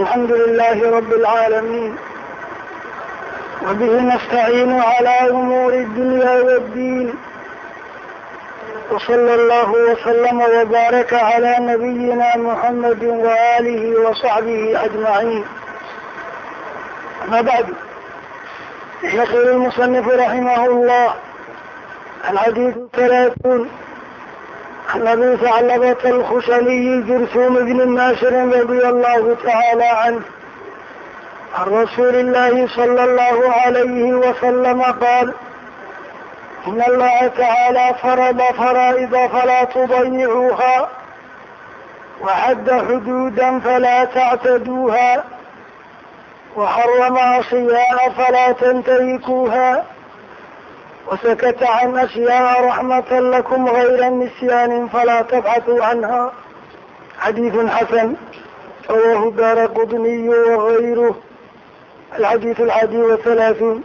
الحمد لله رب العالمين وبه نستعين على أمور الدنيا والدين وصلى الله وسلم وبارك على نبينا محمد وآله وصحبه أجمعين أما بعد يقول المصنف رحمه الله الحديث الثلاثون عن أبي الخشني جرثوم بن ناصر رضي الله تعالى عنه عن رسول الله صلى الله عليه وسلم قال إن الله تعالى فرض فرائض فلا تضيعوها وحد حدودا فلا تعتدوها وحرم عصياء فلا تنتهكوها وسكت عن أشياء رحمة لكم غير نسيان فلا تبحثوا عنها حديث حسن رواه دار قطني وغيره الحديث الحادي والثلاثون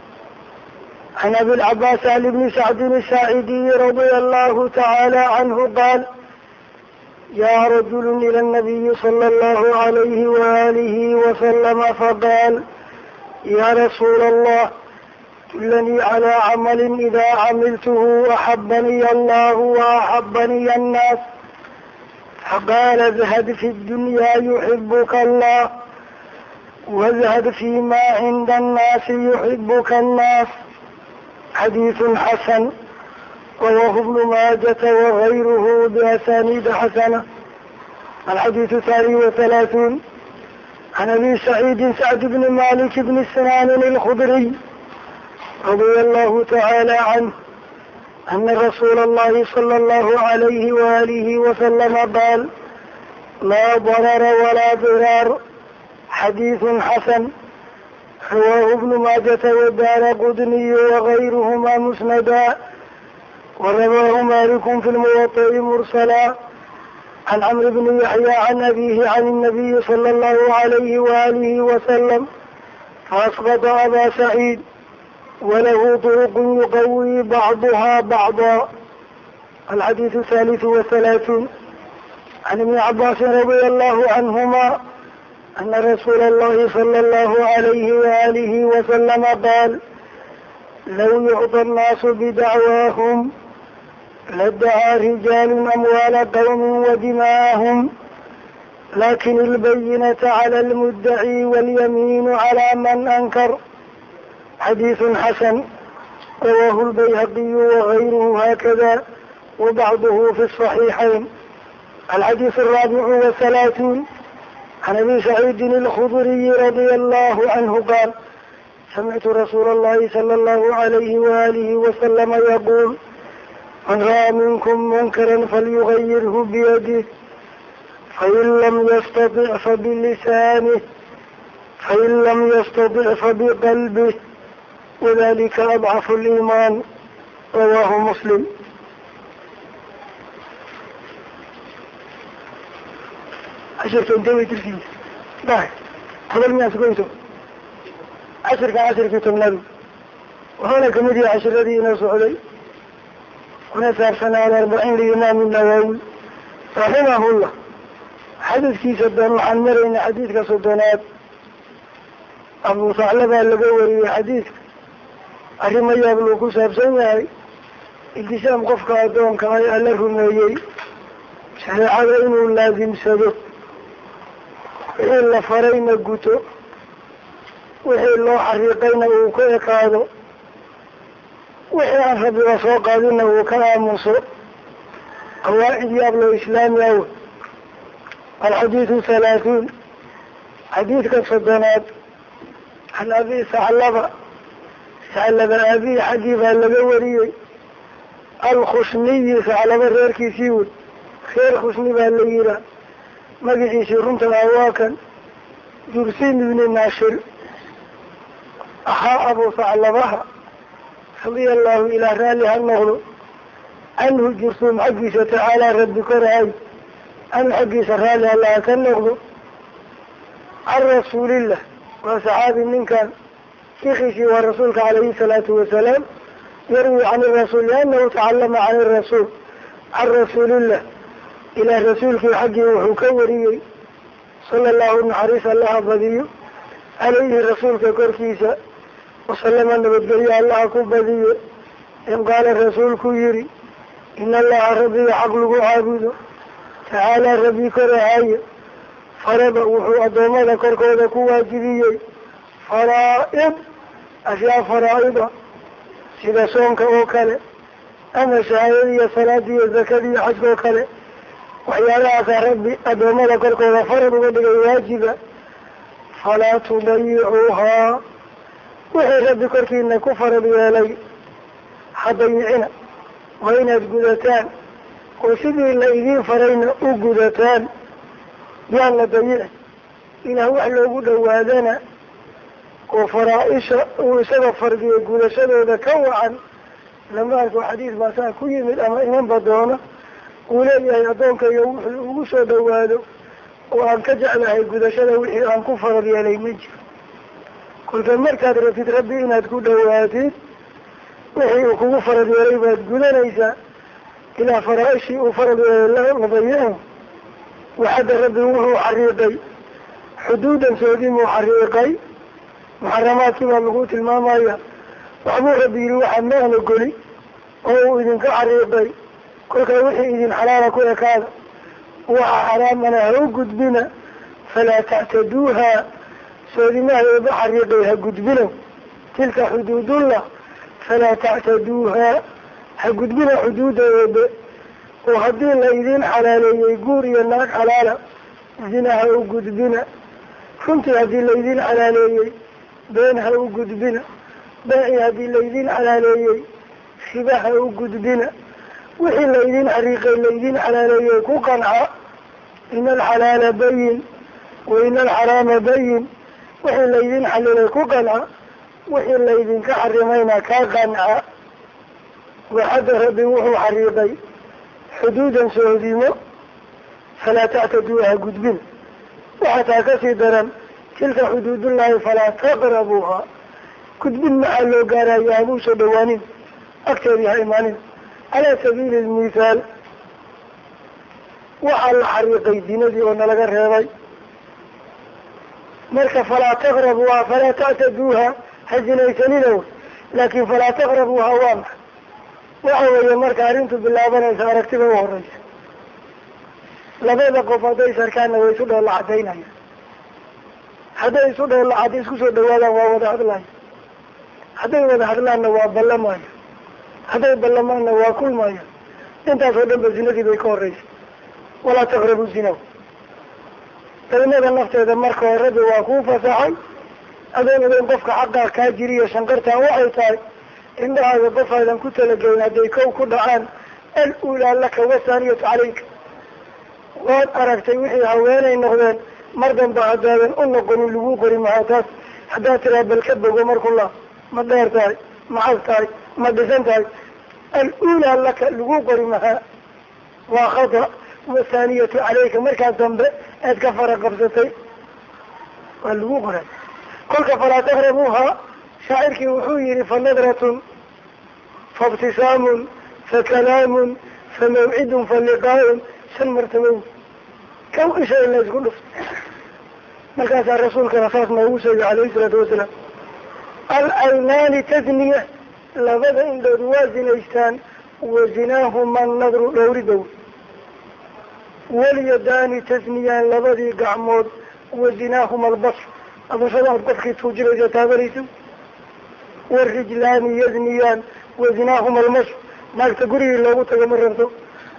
عن أبي العباس علي بن سعد الساعدي رضي الله تعالى عنه قال يا رجل إلى النبي صلى الله عليه وآله وسلم فقال يا رسول الله دلني على عمل إذا عملته أحبني الله وأحبني الناس فقال اذهب في الدنيا يحبك الله واذهب فيما عند الناس يحبك الناس حديث حسن رواه ابن ماجة وغيره بأسانيد حسنة الحديث الثاني وثلاثون عن أبي سعيد سعد بن مالك بن سنان الخضري رضي الله تعالى عنه أن رسول الله صلى الله عليه وآله وسلم قال لا ضرر ولا ضرار حديث حسن رواه ابن ماجة ودار قدني وغيرهما مسندا ورواه مالك في الموطئ مرسلا عن عمرو بن يحيى عن أبيه عن النبي صلى الله عليه وآله وسلم فأسقط أبا سعيد وله طرق يقوي بعضها بعضا الحديث الثالث والثلاثون عن ابن عباس رضي الله عنهما أن رسول الله صلى الله عليه وآله وسلم قال لو يعطى الناس بدعواهم لادعى رجال أموال قوم ودماءهم لكن البينة على المدعي واليمين على من أنكر xadiid xasan rawaahu lbayhaqiyu wagayruhu haakada wabacduhu fi صaxiixayn alxadiid araabicu wahalaaثuun can abi saciidin اlkhudriyi radia allahu canhu qaal samictu rasuula اllahi sala اllahu alayhi waalihi wasalama yaquul man ra'a minkum munkara falyugayirhu biyadih fain lam yastatic fablisanih fain lam yastatic fabiqalbih wadalika adcafu liimaan rawaahu muslim ashirka inte way jirkiisa da hadal miyaa sugaynto cashirkan cashirkii tobnaadu wuxuuna ka mid yahay cashiradii inoo socday kuna saabsanaa alarbaciin liimaam nawawi raximahullah xadiidkiisa dan waxaan marayna xadiidka soddonaad abu saclabaa laga wariyey xadiidka arrimo yaab luu ku saabsan yahay. Iltisaam qofka addoonka ay alla rumeeyey. Shareecada inuu laasimsado wixii la farayna guto. Wixii loo xariiqayna uu ka ekaado wixii aan rabiba soo qaadina uu ka aamuso. Qawaacid yaab loo islaami aw alxadiidu halaathuun xadiidka soddonaad. Can abi saclaba saclaba aabihi xaggii baa laga wariyey. Alkhushniyi saclaba reerkiisii wey reer khusni baa la yihaa magaciisii runta ah waa kan. Jursin ibni naashir. Ahaa abu saclabaha radia allahu ilaa raalli ha noqdo. Canhu jursuum xaggiisa tacaalaa rabbi korahay canhu xaggiisa raalli allaha ka noqdo. Can rasuulillah. Waa saxaabi ninkan shiikiisii waa rasuulka calayhi salaatu wasalaam yarwi can irasuul liannahu tacallama can irasuul can rasuulillah. Ilaah rasuulkii xaggii wuxuu ka wariyey. Sala allahu naxariis allaha badiyo. Calayhi rasuulka korkiisa. Wasalama nabadgelyo allaha ku badiyo. In qaala rasuulku yihi ina allaha rabbiga xaq lagu caabudo. Tacaalaa rabbi korahaye farada wuxuu addoommada korkooda ku faraa-id ashyaa faraa-ida sida soonka oo kale ama shahaadadiiyo salaadiiyo zakadiiyo xajka oo kale waxyaalahaasa rabbi addoommada korkooda farad uga dhigay waajiba falaa tudayicuuhaa wixii rabbi korkiina ku farad yeelay ha dayicina waa inaad gudataan oo sidii la idiin farayna u gudataan yaan la dayici ilaah wax loogu dhawaadana oo faraa-isha uu isaga fardiyay gudashadooda ka wacan lama arko xadiis baa saa ku yimid ama imanba doona uu leeyahay addoonkayga wuxuu ugu soo dhawaado oo aan ka jeclahay gudashada wixii aan ku farad yeelay ma jiro. Kolka markaad rabtid rabbi inaad ku dhawaatid wixii uu kugu farad yeelay baad gudanaysaa ilaa faraa-ishii uu farad yeelay la dayico waxadda rabbi wuxuu xariiqay xuduudan soodimuu xariiqay muxaramaadkii baa lagu tilmaamaya waxbuu rabbi yihi waxaa ma aan ogoli oo uu idinka xariiqay kolkaa wixii idin xalaala ku ekaada. Waxa xaraamana ha u gudbina. Falaa tactaduuha soodimaha eeba xariiqay ha gudbina tilka xuduudullah falaa tactaduuha ha gudbina xuduuda eebe oo haddii la idin xalaaleeyey guur iyo naag xalaala zina ha u gudbina. Runtii haddii laydin xalaaleeyey been ha u gudbina baaci haddii laydin xalaaleeyey riba ha u gudbina wixii laydin xariiqay laydin xalaaleeyey ku qanca ina alxalaala bayin wa ina alxaraama bayin wixii laydin xalilay ku qanca wixii laydinka xarimayna ka qanca waxadda rabbi wuxuu xariiqay xuduudan soodimo falaa tactaduuha gudbina waxaa taa ka sii daran tilka xuduudullahi falaa taqrabuuha gudbin maxaa loo gaaraya hamuu soo dhawaanin agteedii ha imaanin calaa sabiili lmithaal waxaa la xariiqay dinadii oo nalaga reebay. Marka falaa taqrabuuha falaa tactaduuha ha zinaysanina wy laakin falaa taqrabuuha waa maxa waxa weeye marka arrintu bilaabanaysa aragtida u horeysa labada qof hadday sarkaanna way isu dhoolla cadaynaya hadday isu dhoolla cad isku soo dhawaadaan waa wada hadlaya hadday wada hadlaanna waa ballamaya hadday ballamaanna waa kulmaya intaas oo dhan ba zinadii bay ka horeysa walaa taqrabu zina. Daynada nafteeda marka hore rabbi waa kuu fasaxay. Adoon ogeyn qofka xaqaa kaa jiriyo shanqartaan waxay tahay indhahaaga qof aydan ku talagelin hadday kow ku dhacaan al ulaa laka wasaniyatu calayka. Waad aragtay wixii haweenay noqdeen mar damba haddaadan u noqonin lagu qori mahaa taas haddaad tiraa bal ka bogo marku la ma dheer tahay ma cas tahay ma dhisan tahay. Al-ulaa laka lagu qori mahaa waa khata wasaniyatu calayka. Markaas dambe aad ka fara qabsatay waa lagu qoray. Kolka falaa taqrabuuha shaacirkii wuxuu yihi fa nadratun fa ibtisaamun fa kalaamun fa mawcidun fa liqaaun shan martabow kaw isha in la isku dhufto markaasaa rasuulkana saas noogu sheegay calayhi isalaatu wasalaam al aynaani tasniya labada indhood waa zinaystaan wa zinaahuma nadru dhowridow walyadaani tasniyaan labadii gacmood wa zinaahuma albasr abashada aad qofkii tuujinaysa taabanaysa warijlaani yazniyaan wa zinaahuma almash naagta gurigii loogu tago ma rabto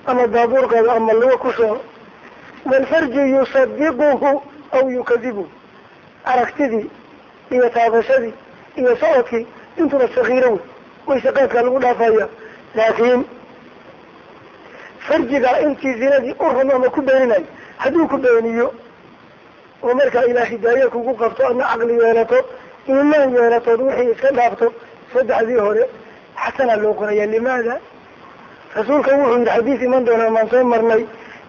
ama baabuurkaada ama luga ku soo walfarju yusadiquhu aw yukadibuhu aragtidii iyo taabashadii iyo socodkii intuba sakiiro wey waysaqaadkaa lagu dhaafaya laakiin farjigaa intii zinadii u ramo ama ku beeninayo hadduu ku beeniyo oo markaa ilaa hidaaye kugu qabto adna caqli yeelato iimaan yeelatood wixii iska dhaafto saddexdii hore xasanaa loo qoraya limaada rasuulka wuxuu yihi xadiis iman doonaa maan soo marnay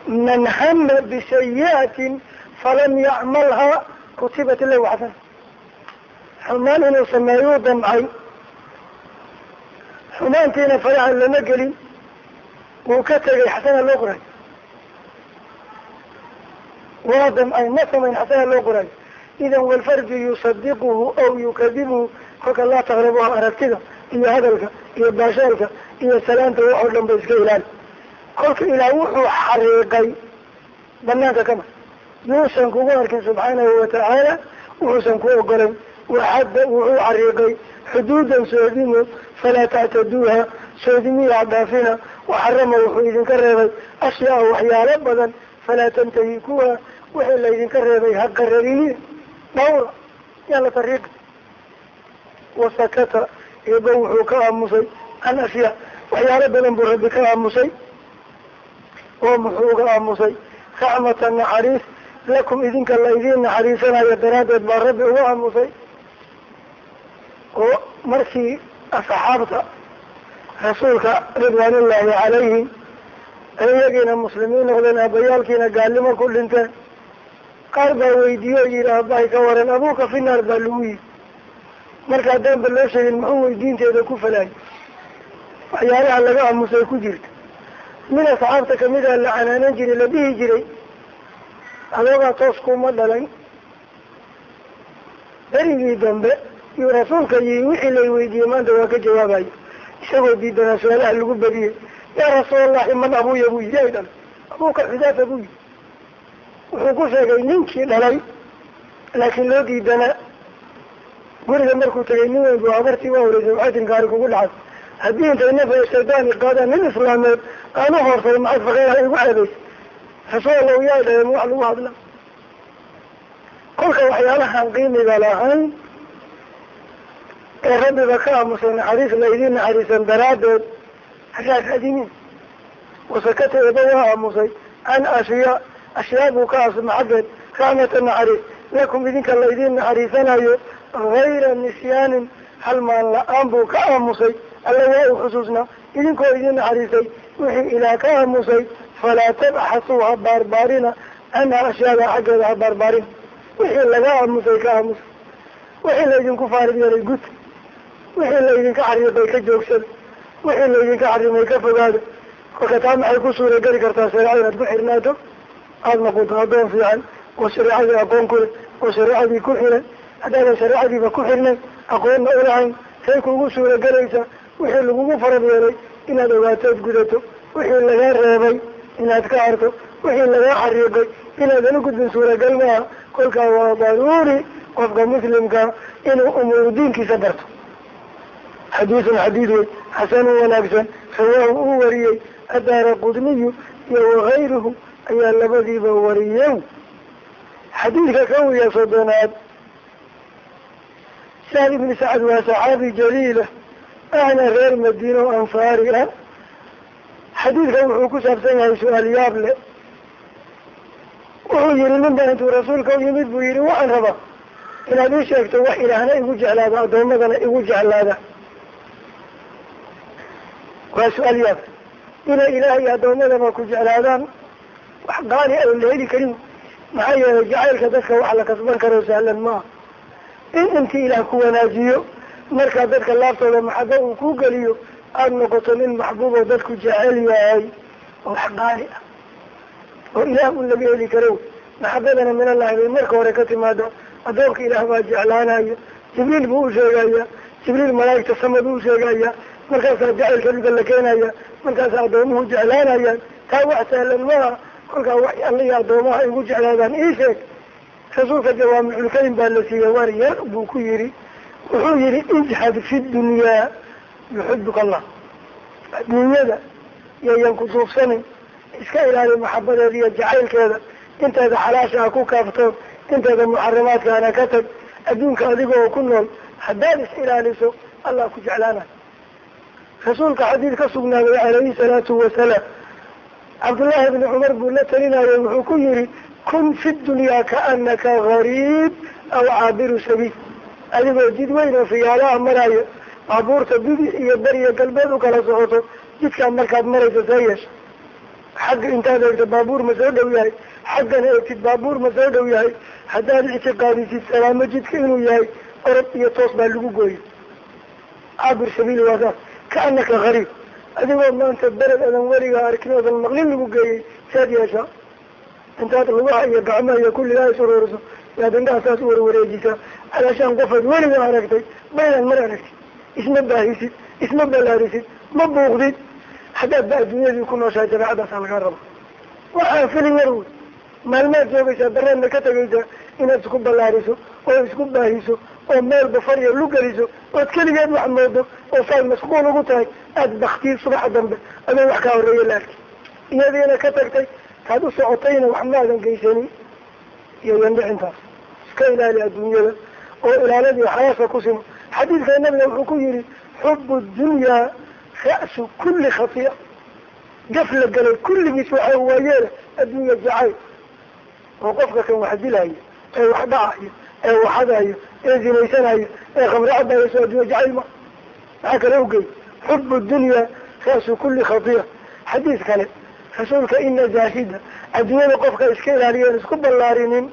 man hama bishayiatin falam yacmalha kutibat lahu xasana xumaan inuu sameeyuu damcay xumaantiina faraha lama gelin wuu ka tegay xasana loo qoray waadam ay ma samayn xasaha loo qorayo idan walfarju yusadiquhu aw yukadibuhu kolka laa taqrabuha aragtida iyo hadalka iyo baashaalka iyo salaanta wax oo dhan ba iska ilaali kolka ilaah wuxuu xariiqay banaanka kama yuusan kugu arkin subxaanahu watacaala wuxuusan ku ogolayn. Waxadda wuxuu xariiqay xuduudan soodimo falaa tactaduuha soodimiya dhaafina. Waxarama wuxuu idinka reebay ashyaa waxyaalo badan falaa tantahi kuwa wixii laydinka reebay ha qarariniya dhawra yaa la tariiqa wasakata eeba wuxuu ka aamusay can ashyaa waxyaalo badan buu rabbi ka aamusay oo muxuu uga aamusay raxmata naxariis lakum idinka la idiin naxariisanayo daraaddeed baa rabbi uga aamusay. Oo markii asxaabta rasuulka ridwaanullaahi calayhim iyagiina muslimiin noqdeen aabayaalkiina gaalnimo ku dhinteen qaar baa weydiiye yihi aabahay ka waran abuuka fi naar baa lagu yihi marka haddaan ba loo sheegin muxuu weydiinteeda ku falaayay? Waxyaalaha laga aamusay ku jirta min asxaabta ka mid a la canaanan jiray la dhihi jiray adoogaa toos kuma dhalayn. Berigii dambe yuu rasuulka yihi wixii lay weydiiyey maanta waa ka jawaabayo isagoo diidanaa su'aalaha lagu badiyey yaa rasuulallahi man abuya buu yihi ay dhalay abuuka xudaafa buu yihi wuxuu ku sheegay ninkii dhalay laakiin loo diidanaa. Guriga markuu tegay nin weyn bu habartii waa horeysay waxay tinkaari kugu dhacay haddii intay nafa shaydaani qaadaan nin islaameed aan u horsay maxaad fakeyha igu ceebaysay rasuul yaa dhahen wax lagu hadla kolka waxyaalahaan qiimiga lahayn ee rabbiba ka aamusay naxariis la idiin naxariisan daraaddeed haraadadinin wasakata eeba waa aamusay can ashyaa ashyaa buu ka aasma xaggeed raxmata naxariis lakum idinka la idiin naxariisanayo gayra nisyaanin hal maan la'aan buu ka aamusay alla waa u xusuusnaa idinkoo idiin naxariisay wixii ilaah ka aamusay falaa tabxasuu ha baarbaarina canha ashyaada xaggeeda ha baarbaarina wixii laga aamusay ka aamusay wixii laydinku faarid yeelay gud. Wixii laydinka xariiqay ka joogsada wixii laydinka xarimay ka fogaada kolka taa maxay ku suurageli kartaa shareeca inaad ku xirnaato? Aada noqoto addoon fiican oo shareecadii aqoon ku leh oo shareecadii ku xiran haddaadan shareecadiiba ku xirnay aqoonna ulahayn say kugu suuragelaysa wixii lagugu farad yeelay inaad ogaatood gudato wixii lagaa reebay inaad ka harto. Wixii lagaa xariiqay inaadan u gudbin suuragal maaha. Kolkaa waa daruuri qofka muslimka inuu umuuru diinkiisa barto. Xadiisun xadiid wey xasanun wanaagsan rawaahu uu wariyey. Adaara qudniyu iyo wakayruhu ayaa labadiiba wariyey. Xadiidka ka wiya soddonaad sahl ibni sacad waa saxaabi jaliila ahna reer madiina oo ansaari ah. Xadiidkan wuxuu ku saabsan yahay su'aal yaab le wuxuu yihi nin baa intuu rasuulka u yimid buu yihi waxaan rabaa inaad ii sheegto wax ilaahna igu jeclaada addoommadana igu jeclaada. Waa su'aal yaab inay ilaah iyo addoommadaba ku jeclaadaan wax qaali ay la heli karin maxaa yeelay jacaylka dadka wax la kasban karo sahlan maaha. In intii ilaah ku wanaajiyo markaa dadka laaftooda maxaba uu ku geliyo aada noqoto nin maxbuuboo dadku jecel yahay oo wax qaali ah. Oo ilaah un laga heli karo. Maxabadana min allahi bay marka hore ka timaado addoonka ilaah baa jeclaanaya. Jibriil buu u sheegaya. Jibriil malaa'igta samad u sheegaya. Markaasaa jacaylka dhulka la keenaya. Markaasaa addoomuhu jeclaanayaan. Taa wax sahlan maaha kolkaa wax alla addoomaha igu jeclaadaan ii sheeg. Rasuulka jawaamicul-kalim baa la siiyey war yar buu ku yihi wuxuu yihi ijhad fi dunyaa yuxibuka allah. Adduunyada yayan ku duufsanin iska ilaali maxabadeeda iyo jacaylkeeda. Inteeda xalaasha ha ku kaafto inteeda muxarimaadkaana ka tag. Adduunka adiga oo ku nool haddaad is ilaaliso allah ku jeclaana rasuulka xadiid ka sugnaaday calayhi salaatu wasalaam cabdullaahi ibni cumar buu la talinayay wuxuu ku yihi kun fi dunyaa kaanaka gariib aw caabiru sabiil adigoo jid weyn oo fiyaalaha maraayo baabuurta bidix iyo beriyo galbeed u kala socoto jidkaa markaad marayso see yeesha xagga intaad eegto baabuur ma soo dhow yahay. Xaggana eegtid baabuur ma soo dhow yahay. Haddaad ictiqaadisid salaamo jidka inuu yahay orod iyo toos baa lagu gooyay caabir sabiil waa saas. Kaanaka gariib adigoo maanta bered adan weligaa arkin odan maqlin lagu geeyey saad yeeshaa intaad lugaha iyo gacmaha iyo kulligaa is uruuriso yaad indhaha saas u warwareejisaa alaashaan qofaad weliga aragtay baynan mar aragtid isma baahisid isma ballaarisid ma buuqdid haddaad ba adduunyadii ku nooshahay jabeecadaasaa lagaa raba waxaa filin yar wey maalmaad joogaysaa dareedna ka tegaysaa inaad isku ballaariso oo isku baahiso oo meelba farya lu geliso ood keligeed wax moodo oo saad mashquul ugu tahay aada baktiid subaxa dambe adoo wax kaa horreeya la arkay iyadiina ka tagtay taad u socotayna wax maadan geysanin iyo yandhicintaas iska ilaali adduunyada. Oo ilaaladii xalaasha ku simo. Xadiidka nabiga wuxuu ku yihi xubu dunyaa ra'su kulli khatiya gaf la galay kulligiis waxa waayeela adduunya jacayl. Oo qofka kan wax dilaayo ee wax dhacayo ee waxadayo ee zinaysanayo ee khamre cabayo soo adduunya jacayl ma. Maxaa kale ugey xubu dunya ra'su kulli khatiya xadiis kale rasuulka ina zaahida adduunyada qofka iska ilaaliyan isku ballaarinin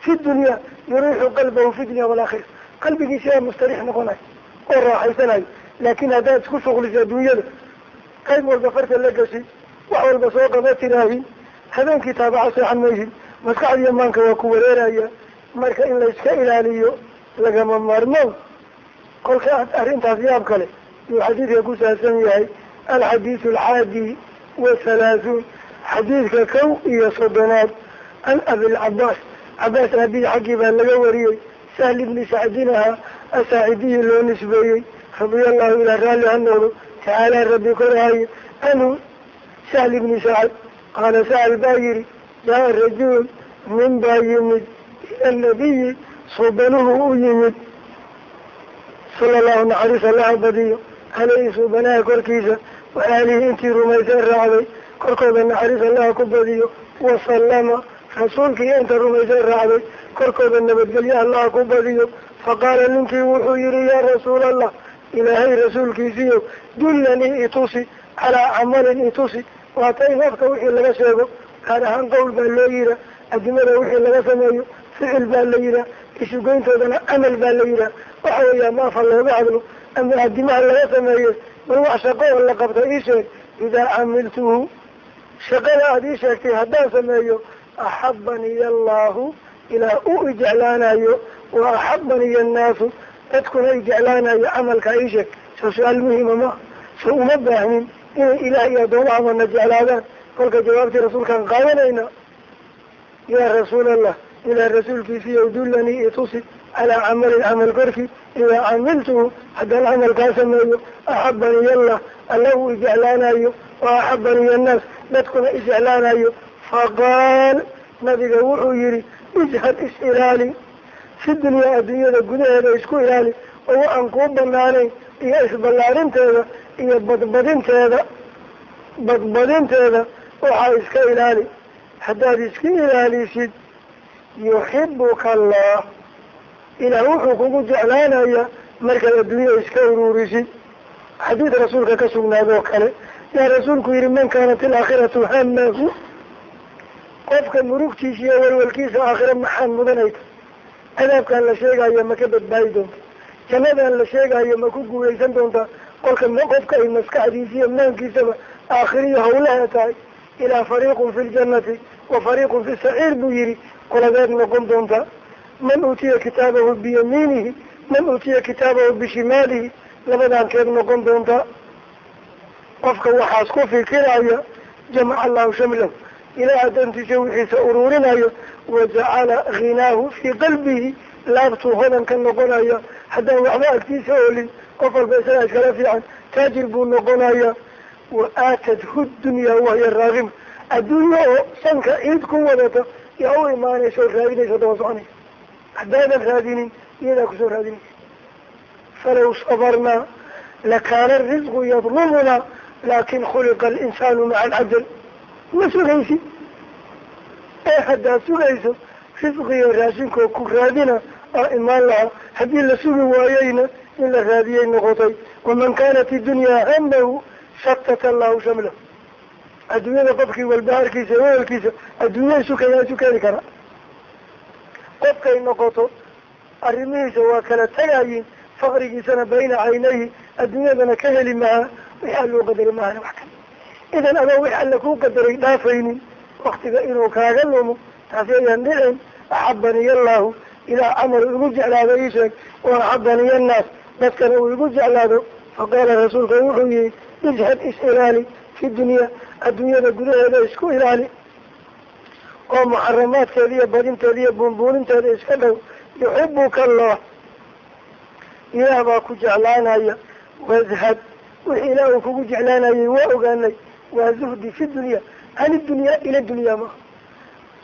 fi dunya yuriixu qalbahu fi dunya walaakhira qalbigiisa mustariix noqonayo oo raaxaysanayo laakin haddaad isku shuqliso adduunyada qayb walba farta la gashi wax walba soo qaba tiraahin habeenkii taabaca seexan mayhin maskaxdiiyo maanka waa ku wareeraya marka in layska ilaaliyo lagama maarmo kolka arrintaas yaab kale yuu xadiidka ku saabsan yahay alxadiidu alxaadi wa halaahuun xadiidka kow iyo soddonaad can abilcabaas cabaas aabihi xaggii baa laga wariyey sahl ibni sacdin ahaa asaacidiyi loo nisbeeyey. Radiallahu ilaa raalli ha noqdo. Tacaala rabbi korahaye anhu sahl ibni sacad qaala sahal baa yihi jaa rajul nin baa yimid ila nabiyi suubanuhu u yimid. Sala allahu naxariis allaha badiyo aleyhi suubanaha korkiisa wa aalihi intii rumaysay raacday korkooda naxariis allaha ku badiyo. Wasallama rasuulkii inta rumaysay raacday korkooda nabadgelyo allaha ku badiyo. Faqaala ninkii wuxuu yihi yaa rasuul allah ilaahay rasuulkiisiiyo dullanii itusi calaa camalin itusi waata in afka wixii laga sheego gaar ahaan qowl baa loo yihaa adimada wixii laga sameeyo ficil baa la yihaa isugoyntoodana camal baa la yihaa waxa weeya ma afa looga hadlo ama adimaha laga sameeye bal wax shaqo oo la qabta ii sheeg idaa camiltuhu shaqada aada ii sheegtay haddaan sameeyo axabaniy allahu ilaa u ijeclaanayo wa axabaniy annaasu dadkuna ijeclaanayo camalkaa ii sheeg soo su'aal muhima ma so uma baahnin inay ilaah iyo addoomahamana jeclaadaan kolka jawaabtii rasuulkaan qaadanayna yaa rasuul allah ilaa rasuulkiisiiyo dullanii itusi calaa camalin camal korkii idaa camiltuhu haddaan camalkaa sameeyo axabaniy allah alla uu ijeclaanayo wa axabaniy annaas dadkuna ijeclaanayo faqaal nabiga wuxuu yihi ishad is-ilaali fi dunyaa adduunyada gudaheeda isku ilaali oo waxaan kuu banaanayn iyo isballaarinteeda iyo badbadinteeda badbadinteeda waxaa iska ilaali. Haddaad iska ilaalisid yuxibuka allah. Ilaah wuxuu kugu jeclaanaya markaad adduunya iska ururisid xadiid rasuulka ka sugnaadoo kale yaa rasuulku yihi man kaanat ilaakhiratu hamahu qofka murugtiisa iyo walwalkiisa aakhira maxaan mudanayta cadaabkaan la sheegayo ma ka badbaadi doonta jannadaan la sheegayo ma ku guulaysan doontaa kolka qofka ay maskaxdiisa iyo maankiisaba aakhiriyo hawlaha tahay. Ilaa fariiqun fi ljannati wa fariiqun fi saciir buu yihi qoladeed noqon doontaa man uutiya kitaabahu biyamiinihi man uutiya kitaabahu bishimaalihi labadaankeed noqon doontaa qofka waxaas ku fikiraya jamaca allahu shamlahu ilaaha dantiisa wixiisa uruurinayo wajacala ghinaahu fii qalbihi laabtuu hodan ka noqonaya haddaan waxba agtiisa oolin qof walba isagaa iskala fiican taajir buu noqonaya wa aatadhu dunya wahiya raagima adduunya oo sanka ciid ku wadata yaa u imaanaysa oo raadinaysa daba soconaysa haddaadan raadinin iyadaa ku soo raadinaysa falaw sabarnaa lakaana risqu yadlumunaa laakin khuliqa alinsaanu maca alcajal ma sugaysid ee haddaad sugayso risqiyo raashinkoo ku raadina aa imaan lahaa haddii la sugi waayeyna in la raadiyay noqotay waman kaanat idunyaa hamahu shatata allahu shamlahu adduunyada qofkii walbahaarkiisa weelkiisa adduunya sukaya isu keeni kara qofkay noqoto arrimihiisa waa kala tagayiin faqrigiisana bayna caynayhi adduunyadana ka heli mahaa wixii alluu qadaray mahana wax kale idan adoo wix alle kuu qadaray dhaafaynin waktiga inuu kaaga lumo taasi ayaan dhicin axabaniy allahu ilaah camal igu jeclaado ii sheeg oo axabaniy annaas dadkana uu igu jeclaado. Faqaala rasuulka wuxuu yihi ijhad is-ilaali fi dunya adduunyada gudaheeda isku ilaali. Oo muxaramaadkeeda iyo badinteeda iyo buunbuuninteeda iska dhow yuxibuka allah. Ilaah baa ku jeclaanaya washad wixii ilaah uu kugu jeclaanayay waa ogaanay waa zuhdi fi dunya an idunyaa ila dunyaa maa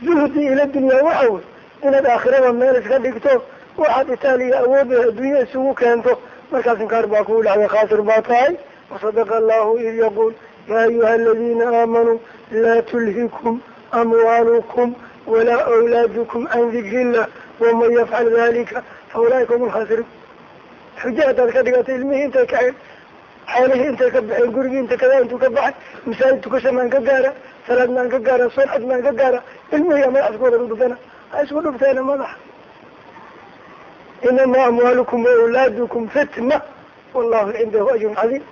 zuhdi ila dunyaa waxa wey inaad aakhirada meel iska dhigto waxaad itaaliya awoodda addunya isugu keento. Markaas inkaar baa kugu dhacday khaasir baa tahay. Wasadaqa allahu id yaquul yaa ayuha aladiina aamanuu laa tulhikum amwaalukum walaa awlaadukum can dikri illah waman yafcal dalika fa ulaaika hum alkhaasiruun xujo haddaad ka dhigatay ilmihii intay kaceen xoolihii intay ka baxeen gurigii inta kadaa intuu ka baxay masaajid tukasha maan ka gaara salaad maan ka gaara soncad maan ka gaara ilmihii madax isku wada dhudhufana ha isku dhufteena madaxa. Inamaa amwaalukum waawlaadukum fitna wallahu cindahu ajrun cadiim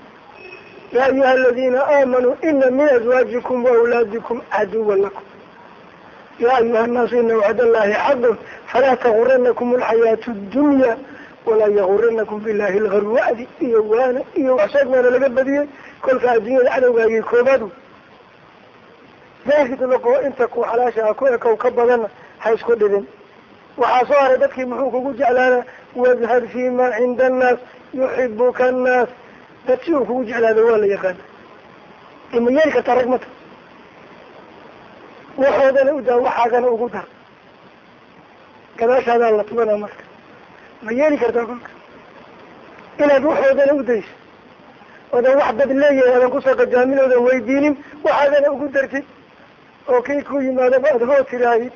ya ayuha aladina aamanuu ina min azwaajikum waawlaadikum caduwan lakum. Ya ayuha annaasu ina wacd allahi xaqun falaa taguranakum alxayaatu dunya walaa yaguranakum billahi lgar wacdi iyo waana iyo waxsheeg meela laga badiyey kolka adduunyada cadowgaagii koobaad zaahid laqoo inta ku xalaasha ah ku ekow ka badana ha isku dhibin. Waxaa soo haray dadkii muxuu kugu jeclaana? Wadhad fi ma cinda annaas yuxibuka annaas dad si uu kugu jeclaado waa la yaqaana ima yeeli kartaa rag mata. Waxoodana udaa waxaagana ugu dar. Gadaashaadaa la tubana marka ma yeeli kartaa kolka inaad waxoodana udayso oodan wax dad leeyahay adan ku soo qajaamin oodan weydiinin waxaagana ugu dartid oo kii ku yimaadaba aada hoo tiraahid.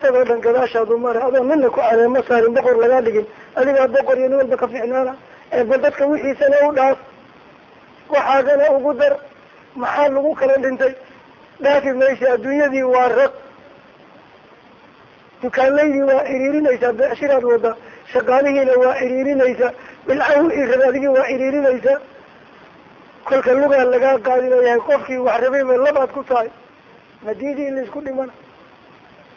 Dadoo dhan gadaashaadu mara adoo nina ku caleemo saarin boqor lagaa dhigin. Adigaa boqor iyo nin walba ka fiicnaana. Ee bal dadka wixiisana u dhaaf. Waxaagana ugu dar. Maxaa lagu kala dhintay? Dhaafi maysa adduunyadii waa raq dukaanlaydii waa iriirinaysaa beecshiraad wada shaqaalihiina waa iriirinaysaa bilcaw wixii raba adigii waa iriirinaysaa. Kolka lugaa lagaa qaadinayahay qofkii wax rabay bay labaad ku tahay madiidii in la isku dhimana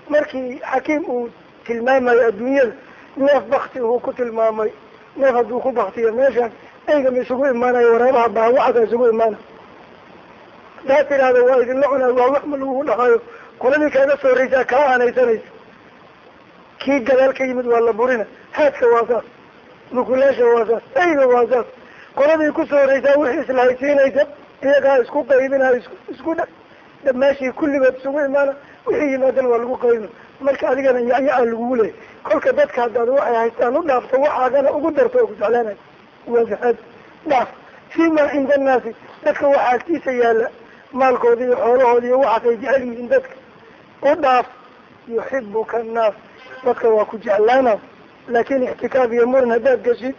markii xakiim uu tilmaamayo adduunyada neef bakti uu ku tilmaamay neef hadduu ku baktiyo meeshaan eygama isugu imaanayo waraabaha baawacada isugu imaana. Haddaad tidhaahda waa idinla cunaa waa wax ma lagugu dhaqaayo qoladii kaaga soo horreysaa kaa aanaysanaysa kii gadaal ka yimid waa la burina. Haadka waa saas mukulaasha waa saas eyga waa saas qoladii ku soo horreysaa wixii islahaysiinaysa iyagaa isku qaybinaa is isku dha dhamaashii kulligood isugu imaana wixii yimaadana waa lagu qaybina marka adigana yacyaca lagugu leeyay kolka dadka haddaad waxay haystaan u dhaafto waxaagana ugu darto oo ku jeclaanayo washad dhaaf. Fii ma cinda annaasi dadka waxaa agtiisa yaalla maalkooda iyo xoolahooda iyo waxaasay jecel yihiin dadka. U dhaaf. Yuxibuka annaas dadka waa ku jeclaana laakin ixtikaaf iyo muran haddaad gashid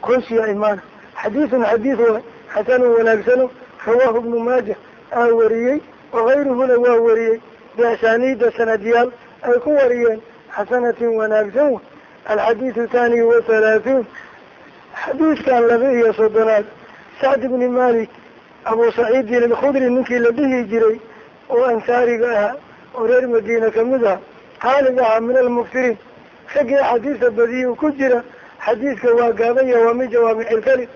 qoysiya imaana xadiisun xadiis wa xasanun wanaagsano rawaahu ibnu maaja aa wariyey wakayruhuna waa wariyey. Biasaniida sanadyaal ay ku wariyeen xasanatin wanaagsan wa alxadiidu thani wa halaathuun xadiiskan laba iyo soddonaad. Sacd ibni malik abu saciidin alkhudri ninkii la dhihi jiray oo ansaariga ahaa oo reer madiina ka mid aha khaalid ahaa min almuktiriin raggii axaadiisa badiyu ku jira xadiiska waa gaabanya waa min jawaamicilkali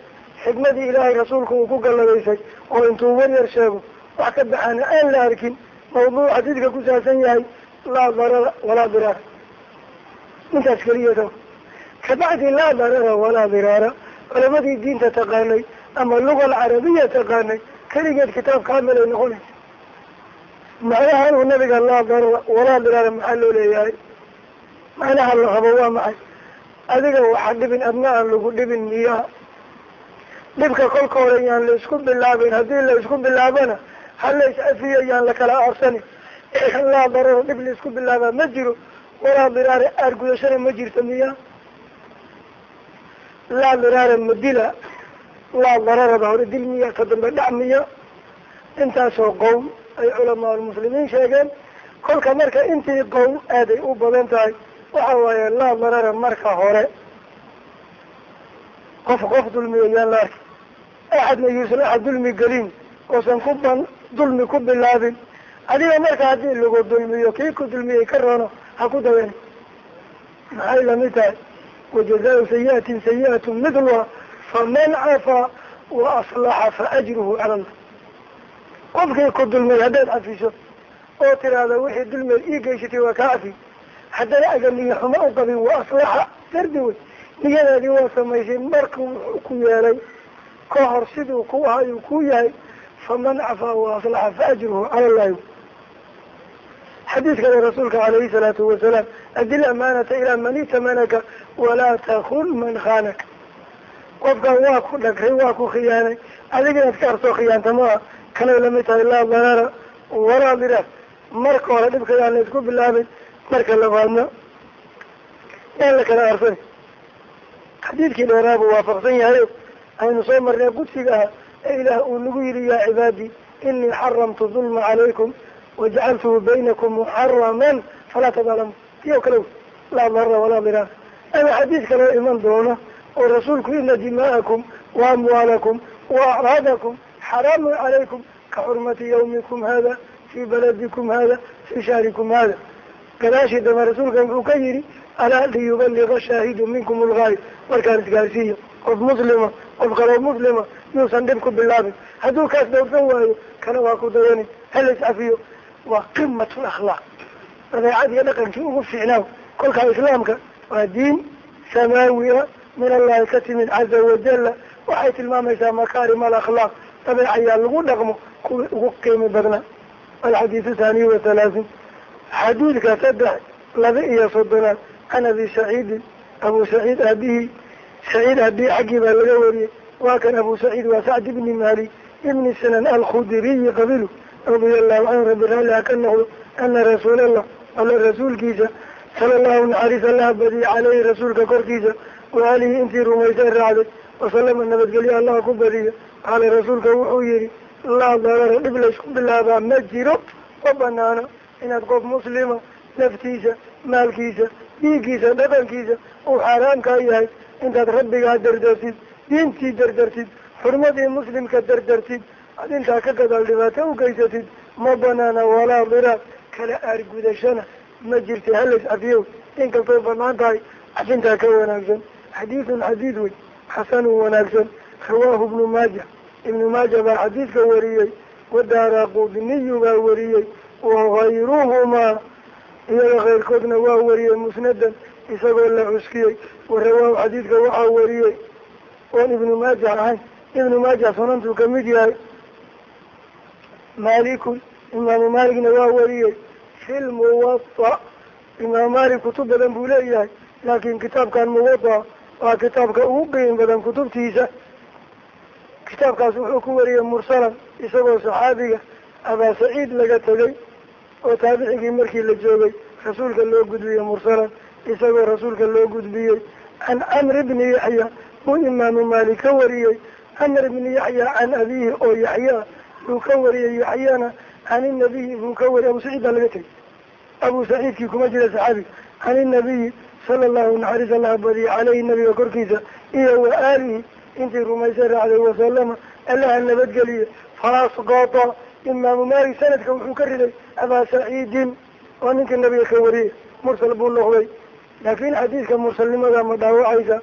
xikmadii ilaahay rasuulku uu ku galladaysay oo intuu waryar sheego wax ka baxaana aan la arkin mawduuc xadiidka ku saabsan yahay laa darara walaa diraara. Intaas keliyata kabacdi laa darara walaa diraara. Culamadii diinta taqaanay ama luga alcarabiya taqaanay keligeed kitaab kaamil ay noqonaysa macnahan uu nabiga laa darara walaa diraara maxaa loo leeyahay? Macnaha la rabo waa maxay? Adiga waxa dhibin adna aan lagu dhibin miyaa dhibka kolka hore yaan la isku bilaabin haddii la isku bilaabana ha la is-afiyo yaan la kala arsani laa darara dhib la isku bilaabaa ma jiro. Walaa diraara aargudashana ma jirto miya. Laa diraara ma dila. Laa dararada hore dil miya ka dambe dhac miya. Intaasoo qowm ay culamaa lmuslimiin sheegeen kolka marka intii qowm aaday u badan tahay waxa waaye laa darara marka hore. Qof qof dulmiya yaan la arki axadna yuusan axad dulmi gelin oosan ku ban dulmi ku bilaabin. Adiga marka haddii lagu dulmiyo kii ku dulmiyey ka roono ha ku daweeni maxay la mid tahay? Wajazaau sayiatin sayi'atu midluha faman cafaa wa aslaxa fa ajruhu cala allah qofkii ku dulmay haddaad cafiso oo tiraahda wixii dulmeed ii geysatay waa kaa cafi haddana aganiyo xumo u qabin wa aslaxa. Dardi wey niyadaadii waa samaysay markuu wuxuu ku yeelay ka hor siduu ku ahaayuu ku yahay faman cafaa wa aslaxa fa ajruhu cala allahi xadiidkana rasuulka calayhi salaatu wasalaam adil amaanata ilaa man itamanaka walaa takun man khaanaka qofkan waa ku dhagray waa ku khiyaanay. Adiga ka arsoo khiyaanta maa kanay la mid tahay laa darara walaa diraar marka hore dhibkayaan la isku bilaabin marka labaadna yaan la kala arsani xadiidkii dheeraabuu waafaqsan yahayo aynu soo marnay qudsiga ah ee ilaah uu nagu yidhi yaa cibaadii inii xaramtu dulma calaykum wajacaltuhu baynakum muxaraman falaa tadaalamu iyo kale laa darara walaa diraar ama xadiis kaloo iman doona oo rasuulku ina dimaa'akum wa amwaalakum wa acraadakum xaraamun calaykum ka xurmati yawmikum hada fii baladikum hada fii shahrikum hada gadaashii dambe rasuulka wuxuu ka yidhi alaa liyubaliga shaahidu minkum ulgaayib markaan isgaarsiiyo qof muslima qof kaloo muslima yuusan dhib ku bilaabin hadduu kaas dhowrsan waayo kana waa ku dayani hala iscafiyo waa qimatu lakhlaaq dabeecad iyo dhaqankii ugu fiicnaaw kolkaa islaamka waa diin samaawi a min allahi ka timid caza wajala waxay tilmaamaysaa makaarim alakhlaaq dabeecayaa lagu dhaqmo kuwii ugu qiimi badnaa. Alxadiidu thaniy wa xadiidka saddex laba iyo soddonaad can abi saciidin abu saciid aabihii saciid aabihii xaggii baa laga wariyey. Waa kan abu saciid waa sacd ibni malik ibni sinan alkhudriyi qabilu radia allahu canhu rabi raalliha ka noqdo ana rasuulallah alla rasuulkiisa sala allahu naxariis allaha badiye caleyhi rasuulka korkiisa wa alihi intii rumaysay raacday wasalama nabadgelyo allaha ku badiya qaala rasuulka wuxuu yihi laa darara dhib laysku bilaabaa ma jiro ma banaano inaad qof muslima naftiisa maalkiisa dhiiggiisa dhaqankiisa uu xaaraamkaa yahay intaad rabbigaa dardartid diintii dardartid xurmadii muslimka dardartid ad intaa ka gadaal dhibaato u geysatid ma banaana walaa diraar kala aargudashana ma jirta halays cafiyow inkastay bannaan tahay cafintaa ka wanaagsan xadiidun xadiid wey xasanun wanaagsan rawaahu ibnu maaja ibnu maaja baa xadiidka wariyey wadaara qudniyu baa wariyey wagayruhumaa iyaga keyrkoodna waa wariyey musnadan isagoo la cuskiyey. Warawaahu xadiidka waxaa wariyey oon ibnu maaja ahayn. Ibnu maaja sunantuu ka mid yahay malikun imaamu malikna waa wariyey. Fi lmuwata imaamu malik kutub badan buu leeyahay laakin kitaabkan muwata waa kitaabka ugu qiim badan kutubtiisa kitaabkaas wuxuu ku wariyey mursalan isagoo saxaabiga abaa saciid laga tegay oo taabicigii markii la joogay rasuulka loo gudbiyey mursalan isagoo rasuulka loo gudbiyey. Can camr bni yaxya buu imaamu maalik ka wariyey camr bni yaxya can abiihi oo yaxyaa buu ka wariyey yaxyana can inabiyi buu ka wariyey abu saciid baa laga tegay abu saciidkii kuma jira saxaabiga can inabiyi sala allahu naxariis allaha badiye caleyhi nabiga korkiisa iyo wa aalihi intii rumaysay raacday wasalama allaha nabadgeliye faasqata imaamu maalik sanadka wuxuu ka riday abaa saciidin oo ninkii nabiga ka wariyey mursal buu noqday. Laakin xadiidka mursalnimada ma dhaawacaysa.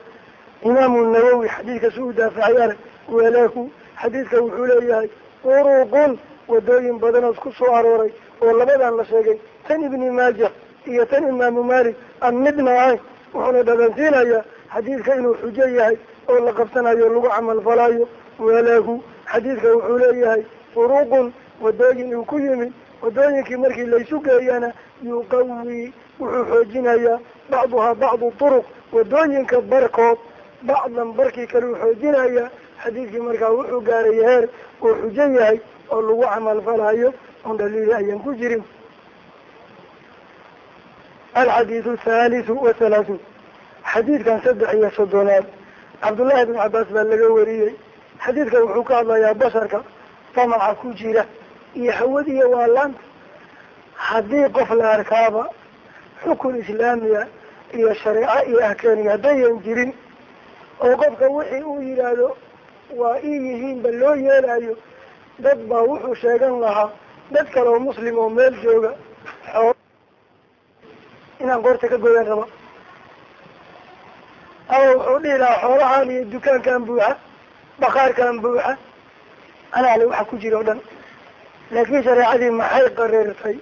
Imaamu nawowi xadiidka si u daafacay arag walaahu. Xadiidka wuxuu leeyahay uruqun wadooyin badanood ku soo arooray oo labadan la sheegay. Tan ibni maaja iyo tan imaamu malik aan midna ahayn wuxuuna dhabansiinayaa xadiidka inuu xujo yahay oo la qabsanayo lagu camal falaayo walaahu xadiidka wuxuu leeyahay uruqun wadooyin uu ku yimid wadooyinkii markii laysu geeyana yuqawi. Wuxuu xoojinayaa bacduhaa bacdu turuq. Wadooyinka barkood bacdan barkii kale uu xoojinayaa. Xadiidkii markaa wuxuu gaaray heer uu xujo yahay oo lagu camal falayo oon dhaliili ayaan ku jirin. Alxadiidu thaalithu wa xadiidkan saddex iyo soddonaad cabdullaahi bin cabaas baa laga wariyey. Xadiidka wuxuu ka hadlayaa basharka damaca ku jira iyo hawadiiyo waalaanta. Haddii qof la arkaaba xukun islaamiya iyo shareeco iyo ahkaaniya haddayan jirin oo qofka wixii uu yidhaahdo waa ii yihiinba loo yeelayo dad baa wuxuu sheegan lahaa dad kale oo muslim oo meel jooga xoo inaan qoorta ka goyaan raba ama wuxuu dhihi lahaa xoolahaan iyo dukaankan buuxa bakaarkan buuxa anaa le waxa ku jira o dhan. Laakiin shareecadii maxay qareertay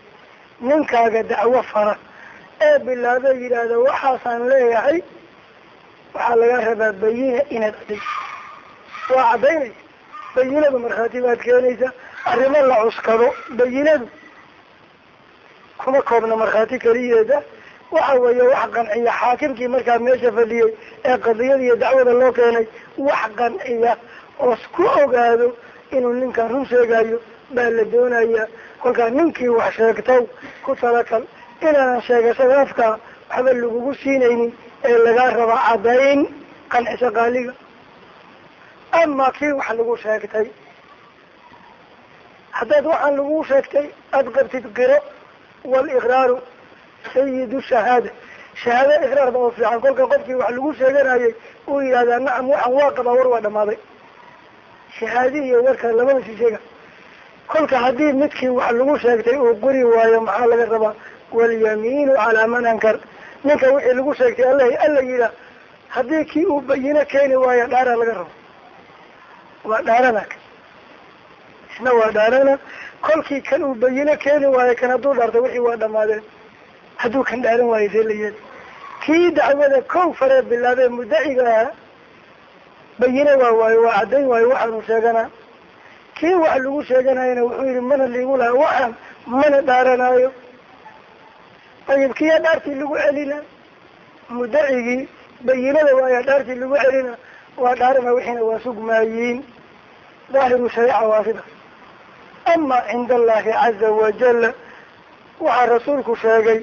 ninkaaga dacwo fara. Ee bilaada yidhaahda waxaasaan leeyahay waxaa laga rabaa bayina inaad aday. Waa caddaynaysa bayinadu markhaati baad keenaysa arrimo la cuskado. Bayinadu kuma koobna markhaati keliyeeda waxa weeye wax qanciya xaakimkii markaa meesha fadhiyey ee qadiyada iyo dacwada loo keenay wax qanciya oos ku ogaado inuu ninkan run sheegayo baa la doonaya kolkaa ninkii wax sheegtow ku talakal inaanan sheegashada afkaa waxba lagugu siinaynin ee lagaa rabaa caddayn qancisa qaaliga. Ama kii wax lagu sheegtay haddaad waxaan lagu sheegtay aada qabtid qiro waliqraaru sayidu shahaada shahaado iqraar ba oo fiican. Kolka qofkii wax lagu sheeganayay uu yidhahdaa nacam waxaan waa qabaa war waa dhamaaday shahaadi iyo warka labada si sheega kolka haddii midkii wax lagu sheegtay uu qori waayo maxaa laga rabaa? Walyamiinu calaa man ankar. Ninka wixii lagu sheegtay alla alla yidhaah haddii kii uu bayino keeni waayo dhaaraa laga rabo. Waa dhaarana isna waa dhaarana kolkii kan uu bayino keeni waayo kan hadduu dhaarta wixii waa dhamaadeen hadduu kan dhaaran waayo see kii dacwada kow faree bilaabee muddaciga ahaa bayine waa waayo waa caddayn waayo waxaanu sheeganaa. Kii wax lagu sheeganayana wuxuu yihi mana liigu laha waxaan mana dhaaranaayo. Ayib kiya dhaartii lagu celina muddacigii bayinada waayaa dhaartii lagu celina waa dhaarana wixiina waa sugmaayiin. Daahiru shariica waa sida. Ama cinda allahi caza wajala waxaa rasuulku sheegay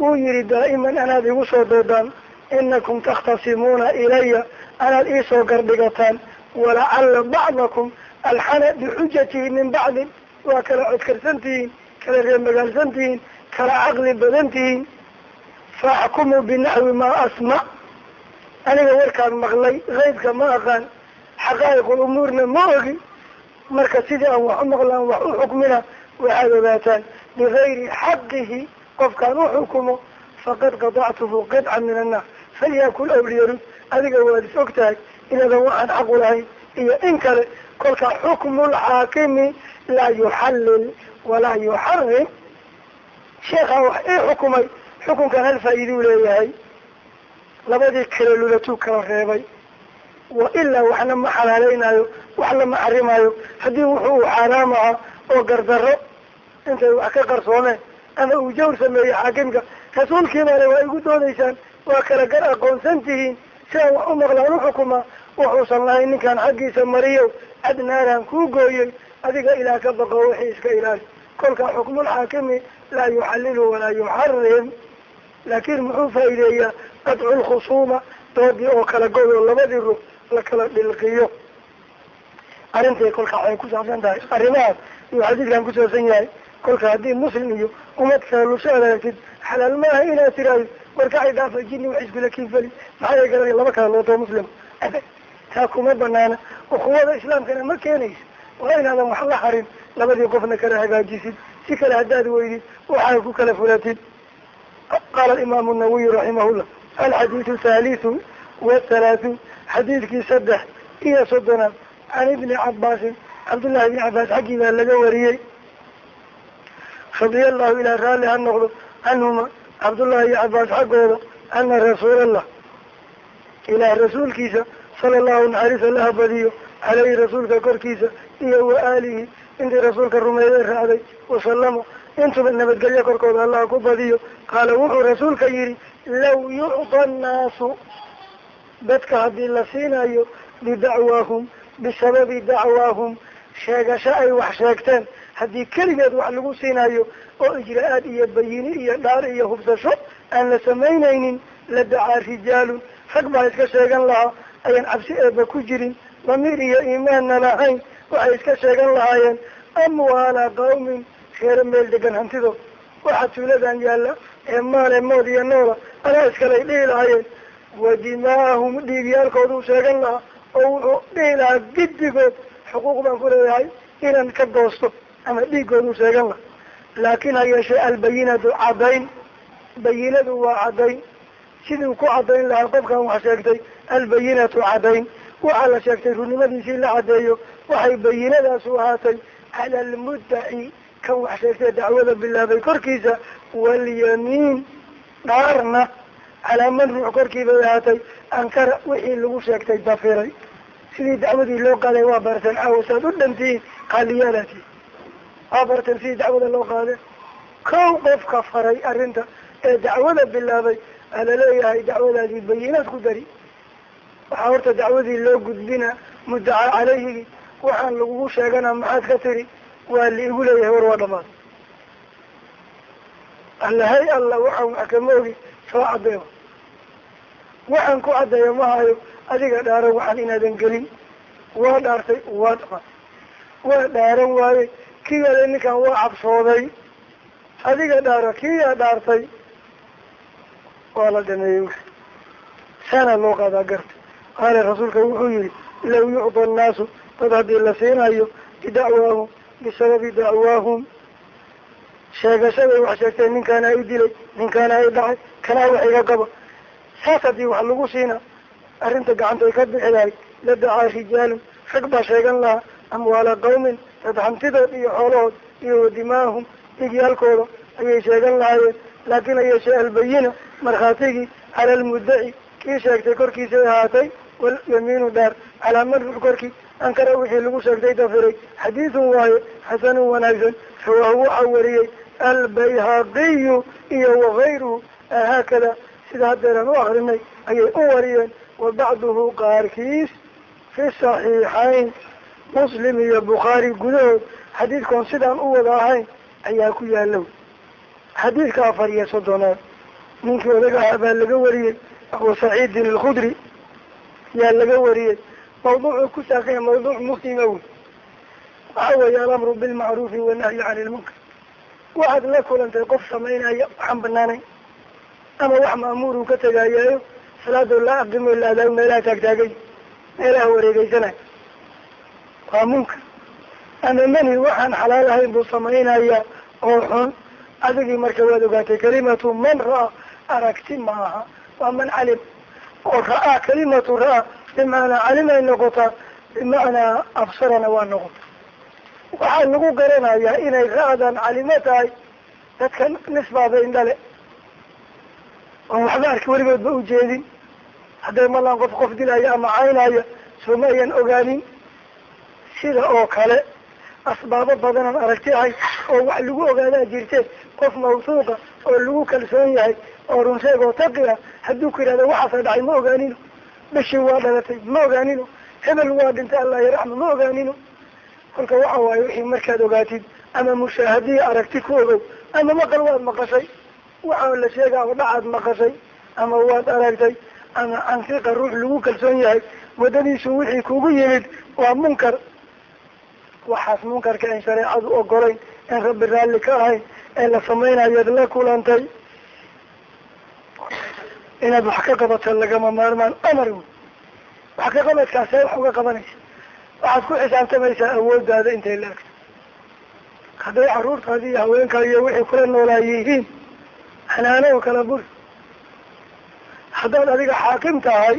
uu yihi daa'iman anaad igu soo doodaan inakum takhtasimuuna ilaya anaad iisoo gardhigataan walacalla bacdakum alxana bixujatihi min bacdin waa kala codkarsantihiin kala reemagaalsantihiin kala caqli badantihiin faaxkumuu binaxwi maa asmac aniga warkaan maqlay kaybka ma aqaan xaqaa'iqul umuurna ma ogi marka sidii aan wax u maqlaan wax u xukmina waxaad ogaataan bigayri xaqihi qofkaan u xukumo faqad qadactuhu qidca min annaar. Falyakul awliyarud adiga waad is og tahay inaadan waxaan xaqu lahayn iyo in kale kolka xukmu lxaakimi laa yuxallil walaa yuxarim sheekhaa wax ii xukumay xukunkan hal faa-iiduu leeyahay. Labadii kale lulatuu kala reebay. Wa ilaa waxna ma xalaaleynayo wax lama xarimaayo. Haddii wuxuu uu xaaraam aha oo gardarro intay wax ka qarsoomeen ama uu jawr sameeyey xaakimka rasuulkiibaale waa igu doodaysaan waa kala gar aqoonsan tihiin. Sidaan wax u maqlaan u xukumaa wuxuusan lahayn ninkaan xaggiisa mariyo adnaaraan kuu gooyey adiga ilaah ka baqo wixii iska ilaali. Kolka xukmulxaakimi laa yuxallilu walaa yuxarim laakiin muxuu faa'iideeyaa qadcu lkhusuuma doodii oo kala god oo labadii ruux la kala dhilqiyo. Arrintay kolka waxay ku saabsan tahay arrimahaas iyuu xadiidkan ku saabsan yahay kolka haddii muslim iyo umad kale lusho aragtid xalaal maaha inaad tiraahdo warkacay dhaafa jini wax iskula kiinfali maxaa garan laba kala lootoo muslim. Taa kuma banaana ukuwada islaamkana ma keenaysa waa inaadan wax la harin labadii qofna kala hagaajisid si kale haddaad weydid waxaa ku kala fulatid. Qaala alimaamu nawawiy raximahullah alxadiidu thaalithu wathalaathuun xadiidkii saddex iyo soddonaad can ibni cabaasin cabdullahi ibni cabaas xaggii baa laga wariyey radia allahu ilaa raalli ha noqdo canhuma cabdullahi iyo cabaas xaggooda ana rasuulallah. Ilaah rasuulkiisa sala allahu naxariis allaha badiyo caleyhi rasuulka korkiisa iyo wa aalihi intii rasuulka rumeeyey raacday wasalama intuba nabadgelyo korkooda allah ku badiyo qaala wuxuu rasuulka yihi law yucda annaasu dadka haddii la siinayo bidacwaahum bisababi dacwaahum. Sheegasho ay wax sheegteen haddii keligeed wax lagu siinayo oo ijra-aad iyo bayini iyo dhaar iyo hubsasho aan la samaynaynin la dacaa rijaalun. Rag baa iska sheegan lahaa ayaan cabsi eeba ku jirin damiir iyo iimaanna lahayn waxay iska sheegan lahaayeen amwaala qawmin. Reero meel degan hantidood waxa tuuladan yaalla ee maale mood iyo noola anaa iskalay dhihi lahaayeen. Wa dimaahum dhiigyaalkooduu sheegan lahaa oo wuxuu dhihi lahaa giddigood xuquuq baan ku leeyahay inaan ka goosto ama dhiigoodu sheegan la laakiin ha yeeshee albayinatu caddayn. Bayinadu waa caddayn. Siduu ku caddayn lahaa qofkan wax sheegtay albayinatu caddayn. Waxaa la sheegtay runnimadiisii la caddeeyo waxay bayinadaasu ahaatay cala almuddaci kan wax sheegtay dacwada bilaabay korkiisa walyamiin dhaarna calaa man ruux korkii bay ahaatay. Ankara wixii lagu sheegtay dafiray. Sidii dacwadii loo qaaday waa barteen caawa u dhantihiin qaaliyaalaati waa barteen sidii dacwada loo qaaday kow qofka faray arrinta ee dacwada bilaabay alaleeyahay dacwadaadii bayinaad ku dari. Waxaa horta dacwadii loo gudbina muddaca caleyhigi waxaan lagugu sheegana maxaad ka tiri waa liigu leeyahay war waa dhamaad allahay alla waxaan wax kama ogi soo caddeeba waxaan ku caddeeya ma hayo adiga dhaaran waxaan inaadan gelin. Waa dhaartay waa dhamaad waa dhaaran waaye kii ale ninkan waa cabsooday adiga dhaaro kiyaa dhaartay waa la dhameeyey saana loo qaadaa garta. Qaale rasuulka wuxuu yihi law yucda annaasu dad haddii la siinayo bidacwaahum bisababi dacwaahum sheegashaday wax sheegteen ninkaana ay dilay ninkaana ay dhacay kanaa wax iga qaba saas haddii wax lagu siina arrinta gacantay ka bixi lahay la dacaa rijaalun rag baa sheegan lahaa amwaala qawmin dad hantidood iyo xoolahood iyo wadimaahum dhigyaalkooda ayay sheegan lahaayeen. Laakiin ayeeshee albayina markhaatigii cala almuddaci kii sheegtay korkiisay ahaatay walyamiinu dhaar calaa man ruux korkii ankara wixii lagu sheegtay dafiray. Xadiidun waaye xasanun wanaagsan rawaahu waxaa wariyey albayhaqiyu iyo wakayruhu haakada sida haddeeran u akrinay ayay u wariyeen wa bacduhu qaarkiis fi saxiixayn muslim iyo bukhaari gudahood xadiidkoon sidaan u wada ahayn ayaa ku yaalow xadiidka afar iyo soddonaad ninkii odaga ahaa baa laga wariyey abu saciidin alkhudri yaa laga wariyey. Mawduucuu ku saabsan mawduuc muhima wey waxa weeye alamru bilmacruufi wanahyi cani ilmunkar waxaad la kulantay qof samaynaya waxaan banaanayn ama wax ma'muuruu ka tegaayayo salaado la aqimo la adaag meelaha taagtaagay meelaha wareegeysanay waa munkar ama mani waxaan xalaal ahayn buu samaynaya oo xun. Adigii marka waad ogaatay kalimatu man ra'a aragti maaha. Waa man calim. Oo ra'aa kalimatu ra'a bimacnaa calimay noqotaa bimacnaa absarana waa noqota. Waxaa lagu garanayaa inay ra-dan calimo tahay dadka nisbaaba indhale oon waxba arki weligoodba ujeedin hadday malan qof qof dilaya ama caynaya sooma ayan ogaanin sida oo kale asbaabo badanaan aragti ahay oo wax lagu ogaadaa jirte qof mawsuuqa oo lagu kalsoon yahay oo runsheeg oo taqi ah hadduu ku yihahdo waxaasa dhacay ma ogaanino. Bishii waa dhalatay ma ogaanino. Hebel waa dhintay allah yaraxma ma ogaanino. Kolka waxa waaye wixii markaad ogaatid ama mushaahadiya aragti ku ogow ama maqal waad maqashay waxaa la sheegaa oo dhacaad maqashay ama waad aragtay ama anfiqa ruux lagu kalsoon yahay waddadiisu wixii kugu yimid waa munkar waxaas munkarka aan shareecadu ogolayn in rabbi raalli ka ahayn ee la samaynayoad la kulantay. Inaad wax ka qabato lagama maarmaan amar wey. Wax ka qabadkaasee wax uga qabanaysa waxaad ku xisaabtamaysaa awoodaada intay la agto hadday caruurtaadi iyo haweenkaa iyo wixii kula noolaa yihiin xanaano kala buri. Haddaad adiga xaakim tahay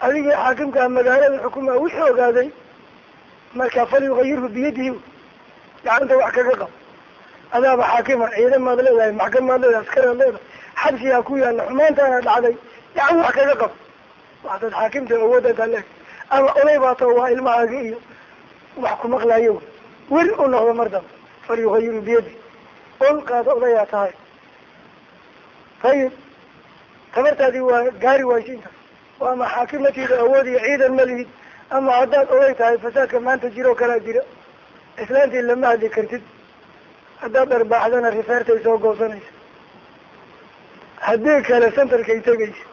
adigii xaakimkaa magaalada xukumaa wixii ogaaday marka falyugayirhu biyadihi gacanta wax kaga qabo adaaba xaakima ciidamaad leedahay maxkamaad leedahay askaraad leedahay xabsigaa ku yaalla xumaantaana dhacday gacan wax kaga qabo waxdaad xaakimta awoodada leeg ama olay baato waa ilmahaaga iyo wax ku maqlaayo. Weli u noqdo mar damba falyugayiru biyadi. Ol qaado odayaa tahay. Ayib tabartaadii waa gaari waysiinta waa ama xaakimatiida awood iyo ciidan ma lihid ama haddaad oday tahay fasaadka maanta jiro kalaa jira islaantii lama hadli kartid. Haddaad dharbaaxdana rifeertay soo goosanaysa haddii kale centerkay tegaysa.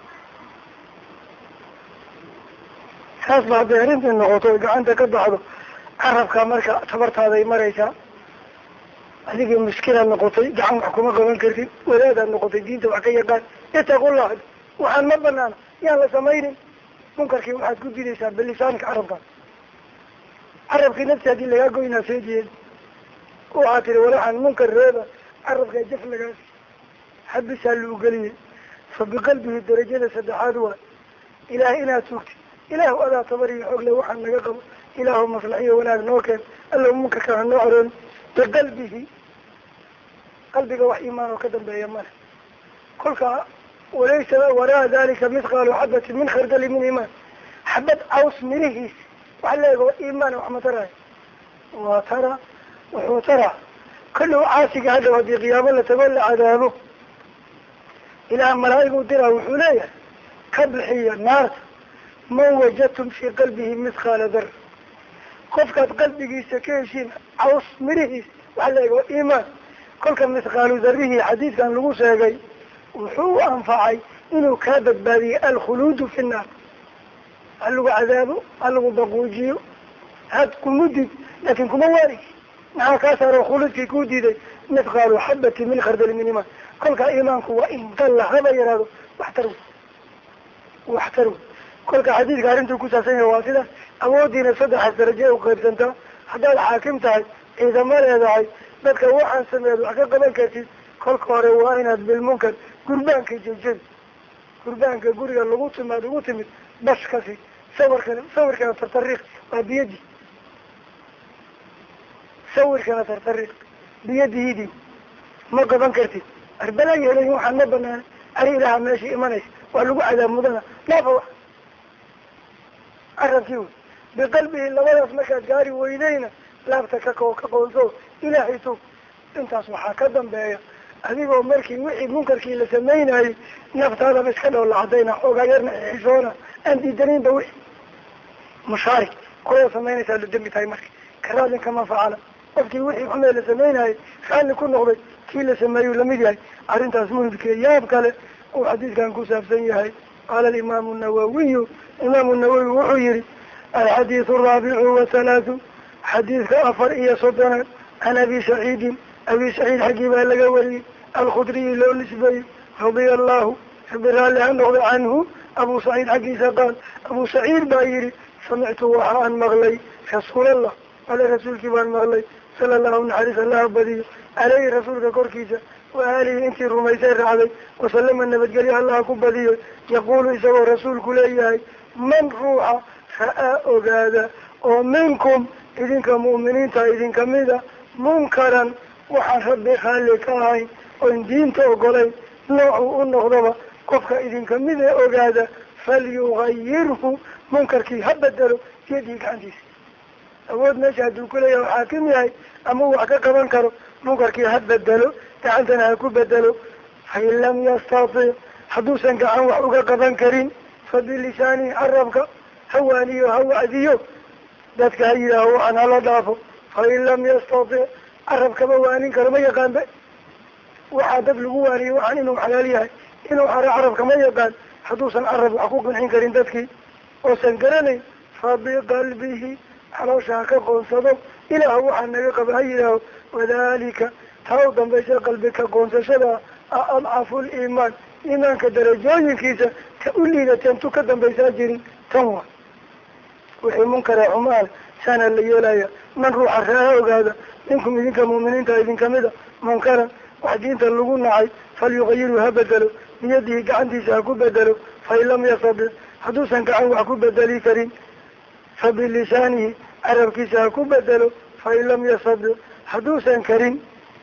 Saas ba hadday arrintii noqoto gacanta ka baxdo. Carabka marka tabartaaday maraysaa adigii muskilaad noqotay gacan wax kuma qaban kartid. Wadaadaad noqotay diinta wax ka yaqaan. Itaqullah waxaan ma banaana yaan la samaynin munkarkii waxaad ku didaysaa bilisaanka carabka. Carabkii nafti haddii lagaa goynaa seediyeed waxaa tiri walaxaan munkar reeba carabkaa jaf lagaas xabisaa lagu geliyey fa biqalbihi darajada saddexaad waa ilaah inaad tuugtid ilaahu adaa tabariyo xoog le waxaan naga qabo. Ilaahu maslaxiyo wanaag noo keen. Allow munkarka ha noo caroon biqalbihi qalbiga wax iimaan oo ka dambeeya male kolka walaysa waraa dalika mithqaalu xabati min khardali min iimaan xabad caws mirihiis wax leego iimaan wax ma taraayo waa tara wuxuu taraa kollow caasiga hadhow haddii qiyaamo la tago la cadaabo ilaah malaa'igu diraa wuxuu leeyahay ka bixiya naarta man wajadtum fii qalbihi mithqaala dar qofkaad qalbigiisa ka heshiin caws mirihiis wax leego iimaan kolka mithqaalu lagu sheegay wuxuu u anfacay inuu kaa badbaadiyey alkhuluudu fi nnaar. Ha lagu cadaabo ha lagu baquujiyo had kumudid laakin kuma waari. Maxaa kaa saaro khuluudkii kuu diiday? Mithqaalu xabati min khardali min imaan kolkaa iimaanku waa in dalla haba yaraado. Waxtar waxtar kolka xadiidka arrintuu kusaabsan yahay waa sidaas awoodiina saddexaas daraje u qaybsantaa. Haddaad xaakim tahay ciidamo leedahay dadka waxaan sameeyaad wax ka qaban kartid kolka hore waa inaad bilmunkar gurbaanka jejebi gurbaanka guriga lagu timaad ugu timid bash kasi sawirkana tartariiq waa biyadi sawirkana tartariiq biyadihiidi ma qaban kartid arbala yeelay waxaan ma banaana ari ilaha meesha imanaysa waa lagu cadaab mudana. Dhaafa wa carabkii wey biqalbihi labadaas markaad gaari weydayna laabta ka ko ka qoonso ilaahay tog intaas waxaa ka dambeeya adigoo markii wixii munkarkii la samaynayay naftaadaba iska dhow la cadayna xoogaa yarna xishoona aan diidanaynba wixii. Mushaarik kuwa samaynaysaa la dembi tahay marka. Karaadin kama facala qofkii wixii xumee la samaynayay raalli ku noqday kii la sameeyuu la mid yahay. Arrintaas muhimkee yaab kale uu xadiidkan ku saabsan yahay. Qaala alimaamu nawawiyu imaamu nawawi wuxuu yihi alxadiidu araabicu wathalaathu xadiidka afar iyo soddonaad can abi saciidin. Abi saciid xaggii baa laga wariyey alkhudriyi loo nisbeeyey radia allahu rabi raalli ha noqda canhu abu saciid xaggiisa qaal abu saciid baa yihi samictu waxa aan maqlay rasuulallah ale rasuulkii baan maqlay sala allahu naxariis allaha badiyo aleyhi rasuulka korkiisa wa aalihi intii rumaysay raacday wasalama nabadgelyo allaha ku badiyo yaquulu isagoo rasuulku leeyahay man ruuxa ra'aa ogaada oo minkum idinka mu'miniinta idinka mida munkaran waxaan rabbi raalli ka ahayn oon diinta ogolayn noocuu u noqdaba qofka idinka mida ogaada falyugayirhu munkarkii ha bedelo yadii gacantiisa. Awood meesha hadduu ku leeyahay oo xaakim yahay ama wax ka qaban karo munkarkii ha bedelo gacantana ha ku bedelo. Fain lam yastatic hadduusan gacan wax uga qaban karin fa bilisaanihi carabka ha waaniyo ha wacdiyo. Dadka ha yidhaaho waxaan hala dhaafo. Fain lam yastatic carabkama waanin karo ma yaqaan ba waxaa dad lagu waaniyo waxaan inuu xalaal yahay. Inuu xaro carabka ma yaqaan hadduusan carab wax ku qancin karin dadkii. Oosan garanayn fa biqalbihi caloosha ha ka qoonsado ilaah waxaa naga qaba ha yidhaaho wadalika taa u dambaysa qalbi ka qoonsashada adcafu liimaan iimaanka darajooyinkiisa ta u liidateen tu ka dambaysaa jirin tan wa wixii munkara xumaan saana la yeelaya man ruuxa raaha ogaada minkum idinka mu'miniinta idinka mida munkaran wax diinta lagu nacay falyugayiru ha bedelo biyadihi gacantiisa ha ku bedelo fain lam yastatic hadduusan gacan wax ku bedeli karin fa bilisaanihi carabkiisa ha ku bedelo fain lam yastatic hadduusan karin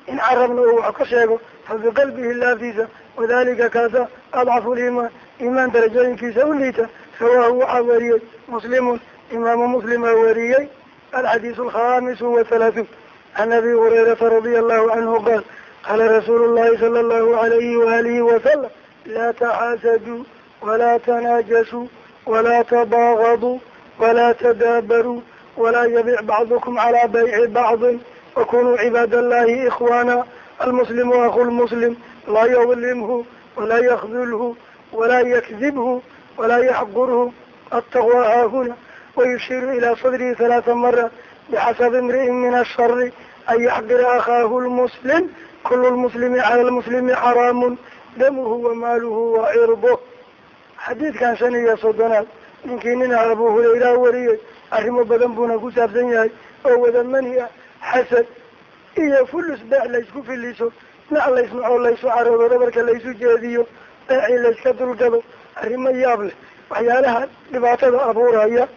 in carabna uu wax ka sheego fa biqalbihi laaftiisa wadalika kaasa adcafu liimaan iimaan darajooyinkiisa u liita rawaahu waxaa wariyey muslimun imaamu muslima wariyey alxadiisu alkhamisu wathalaathuun can abi hurayrata radia qaala rasuulu llahi sala allahu alayhi waalihi wasalam laa taxaasaduu walaa tanaajasuu walaa tabaagadu walaa tadaabaruu walaa yabic bacdukum calaa bayci bacdin wakunuu cibaad allahi ikhwaana almuslimu aku lmuslim laa yadlimhu walaa yakdulhu walaa yakdibhu walaa yaxqurhu attaqwa haahuna wayushiru ilaa sadrihi halaata mara bixasabi imri'in min ashari an yaxqira akhaahu lmuslim kulu lmuslimi cala lmuslimi xaraamun damuhu wamaaluhu wacirduh xadiidkan shan iyo soddonaad ninkii nina abu hurayra wariyey arrimo badan buuna ku saabsan yahay oo wada mani ah xasad iyo fulus beec laysku filiso nac laysnacoo laysu caroodo dhabarka laysu jeediyo beecii layska dulgado arrimo yaab leh waxyaalaha dhibaatada abuuraya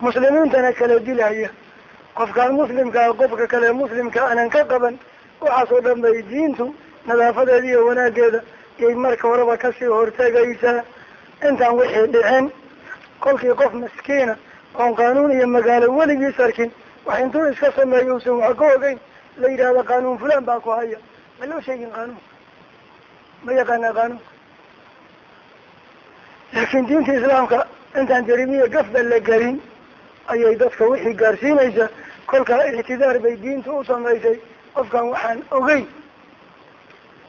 muslimiintana kala dilaya qofkaan muslimkaa qofka kale muslimka aanan ka qaban waxaas oo dhan bay diintu nadaafadeeda iyo wanaageeda yay marka horeba ka sii hortegaysaa intaan wixii dhicin kolkii qof maskiina oon qaanuun iyo magaalo weligiis arkin wax intuu iska sameeyo usan wax ka ogeyn la yidhahdo qaanuun fulaan baa ku haya. Ma loo sheegin qaanuunka ma yaqaanaa qaanuunka laakiin diinta islaamka intaan jarimiya gafba la gelin ayay dadka wixii gaarsiinaysa kolkaa ictidaar bay diinta u samaysay qofkan waxaan ogeyn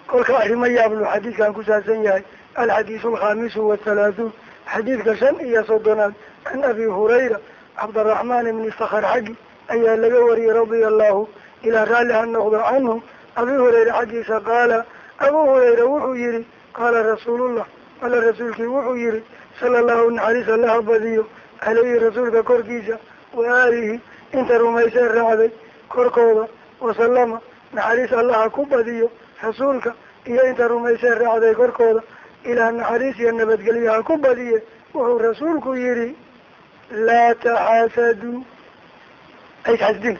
kolka arrimo yaablu xadiidkan ku saabsan yahay alxadiisu alkhaamisu wathalaathuun xadiidka shan iyo soddonaad can abi hurayra cabdaraxmaan ibni sakar xaggi ayaa laga wariyey radia allahu ilaa raalli ha noqdo canhu abi hurayra xaggiisa qaala abu hurayra wuxuu yihi qaala rasuulullah alla rasuulkii wuxuu yihi sala allahu naxariis allaha badiyo caleyhi rasuulka korkiisa wa aalihi inta rumaysee raacday korkooda wasalama naxariis allaha ku badiyo rasuulka iyo inta rumaysee raacday korkooda ilaah naxariis iyo nabadgelyaha ku badiye wuxuu rasuulku yihi laa taxaasaduu aysxasdin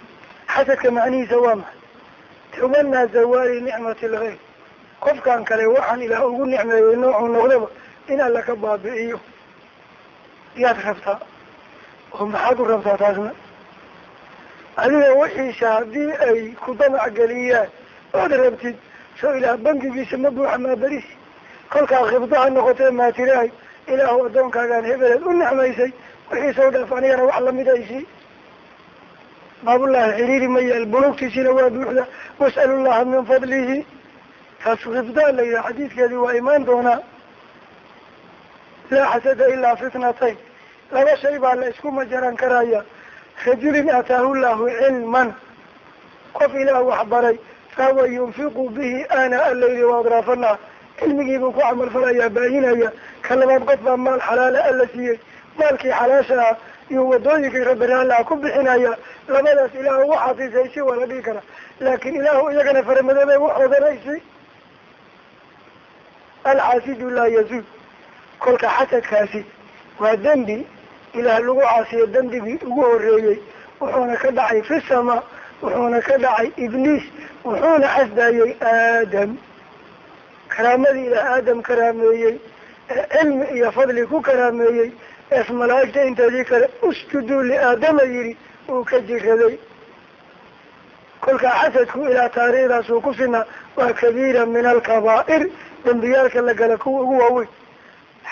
xasadka macnihiisa waa maxay? Tamanaa zawaali nicmati lgayr qofkan kale waxaan ilaah ugu nicmeeyey noocuu noqdaba in alla ka baabi'iyo. Yaad rabtaa? Oo maxaad u rabtaa taasna adiga wixiisa haddii ay ku damac geliyaan ood rabtid soo ilaah bangigiisa ma buuxa maa berisi kolkaa khibdaha noqotee maatirahay ilaahu addoonkaagaan hebeleed u nicmaysay wixii soo dhaaf anigana wax lamidaysi baabullahi xiriiri ma yaal bulugtiisina waa buuxda. Was'alu llaha min fadlihi. Taas khibdaa la yidhaha xadiidkeedii waa imaan doonaa. Laa xasada ilaa fitnatayn. Laba shay baa la isku majaran karaya rajulin aataahu llahu cilman qof ilaah waxbaray fahuwa yunfiqu bihi ana allayli waadraafa naar cilmigiibuu ku camal falayaa baahinaya ka labaad qof baa maal xalaala alla siiyey maalkii xalaasha ah iyo wadooyinkii rabiraalaha ku bixinaya labadaas ilaah ugu xafiisay si waa la dhihi kara laakin ilaahu iyagana faramadoobay waxoodanaysi alxaasidu laa yazuul kolka xasadkaasi waa dembi ilaah lagu caasiyo dembigii ugu horeeyey wuxuuna ka dhacay fi sama wuxuuna ka dhacay ibliis wuxuuna xasdayey aadam. Karaamadii ilaah aadam karaameeyey ee cilmi iyo fadli ku karaameeyey ees malaa'igta inteedii kale usjuduu liaadama yidhi uu ka jiraday kolkaa xasadku ilaa taariikhdaas uu ku sinaa waa kabiira min alkabaa'ir dembiyaalka la gala kuwa ugu waaweyn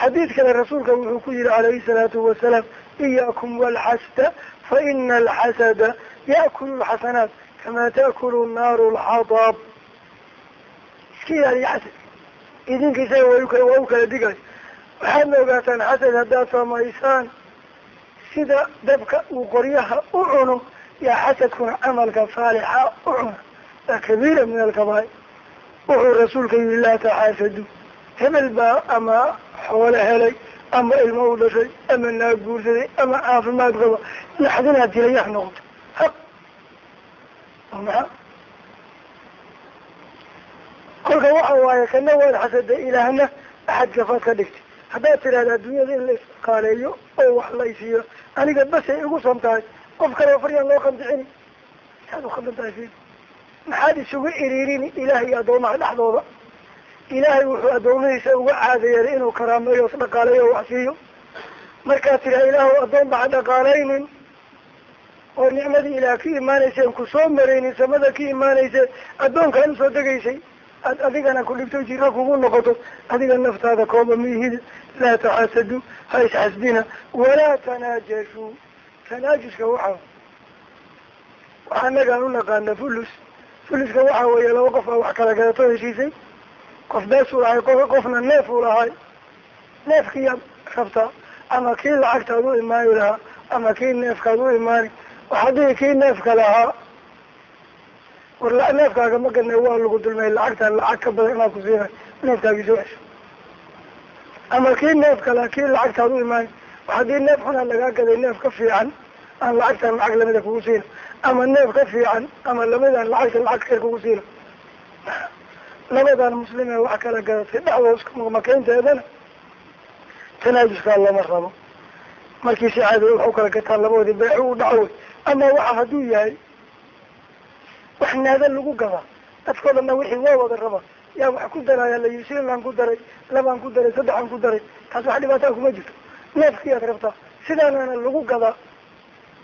xadiid kale rasuulka wuxuu ku yihi calayhi salaatu wasalaam iyaakum walxasda fa ina alxasada ya'kulu alxasanaat kama ta'kulu naaru alxadaab. Iska ilaaliya xasad. Idinka isaga wa waa u kala digayo waxaadna ogaataan xasad haddaad samaysaan sida dabka uu qoryaha u cuno yaa xasadkuna camalka saalixa u cuna waa kabiira min alkabaa'ir. Wuxuu rasuulka yihi laa taxaasadu hebel baa ama xoolo helay ama ilmo u dhashay ama naag guursaday ama caafimaad qaba naxdinaad jilayax noqoto haq oo maxaa kolka waxa waaye kana waad xasada ilaahna axad gafaad ka dhigtay haddaad tidhahda adduunyada in la isqaaleeyo oo wax la isiiyo aniga basay igu son tahay qof kaleo faryaan loo qandicini maxaad uqadan tahay maxaad isugu iriirini ilaah iyo addoomaha dhexdooda ilaahay wuxuu addoommadiisa uga caadayeelay inuu karaameeyo os dhaqaaleeyo o wax siiyo. Markaad tidhaha ilaahu addoon baa dhaqaalaynin oo nicmadii ilaah ka imaanayseen ku soo maraynin samada ka imaanayse addoonkaan u soo degaysay ad adigana ku dhibto jira kugu noqoto adiga naftaada kooba miihida laa taxaasadu ha isxasdina walaa tanaajashuu tanaajuska waxaa waxaa nagaan u naqaana fulus fuluska waxaa weeye laba qof aa wax kala gadato heshiisay qof beesuu lahay qof qofna neef uu lahay neefkiiyaad rabtaa ama kii lacagtaad u imaani lahaa ama kii neefkaad u imaani. Waxaa dhihi kii neefka lahaa war neefkaaga ma gadna waa lagu dulmay lacagtaan lacag ka badan inaad ku siina neefkaagii soo ama kii neefka lahaa kii lacagtaad u imaani. Haddii neef xunaa lagaa gaday neef ka fiican aan lacagtaan lacag lamida kugu siina ama neef ka fiican ama lamidaan lacagta lacag kar kugu siina labadan muslim ee wax kala gadatay dhacdo isku maqmakeynteedana tanaajuska lama rabo markii si caadi waxu kala gataan labadoodii beeci u dhaco wey ama waxa hadduu yahay wax naada lagu gadaa dadkao dhanna wixii waa wada raba. Yaa wax ku daraya la yii shillaan ku daray labaan ku daray saddexaan ku daray. Taas wax dhibaataa kuma jirto. Neefkiiyaad rabtaa sidaanaana lagu gadaa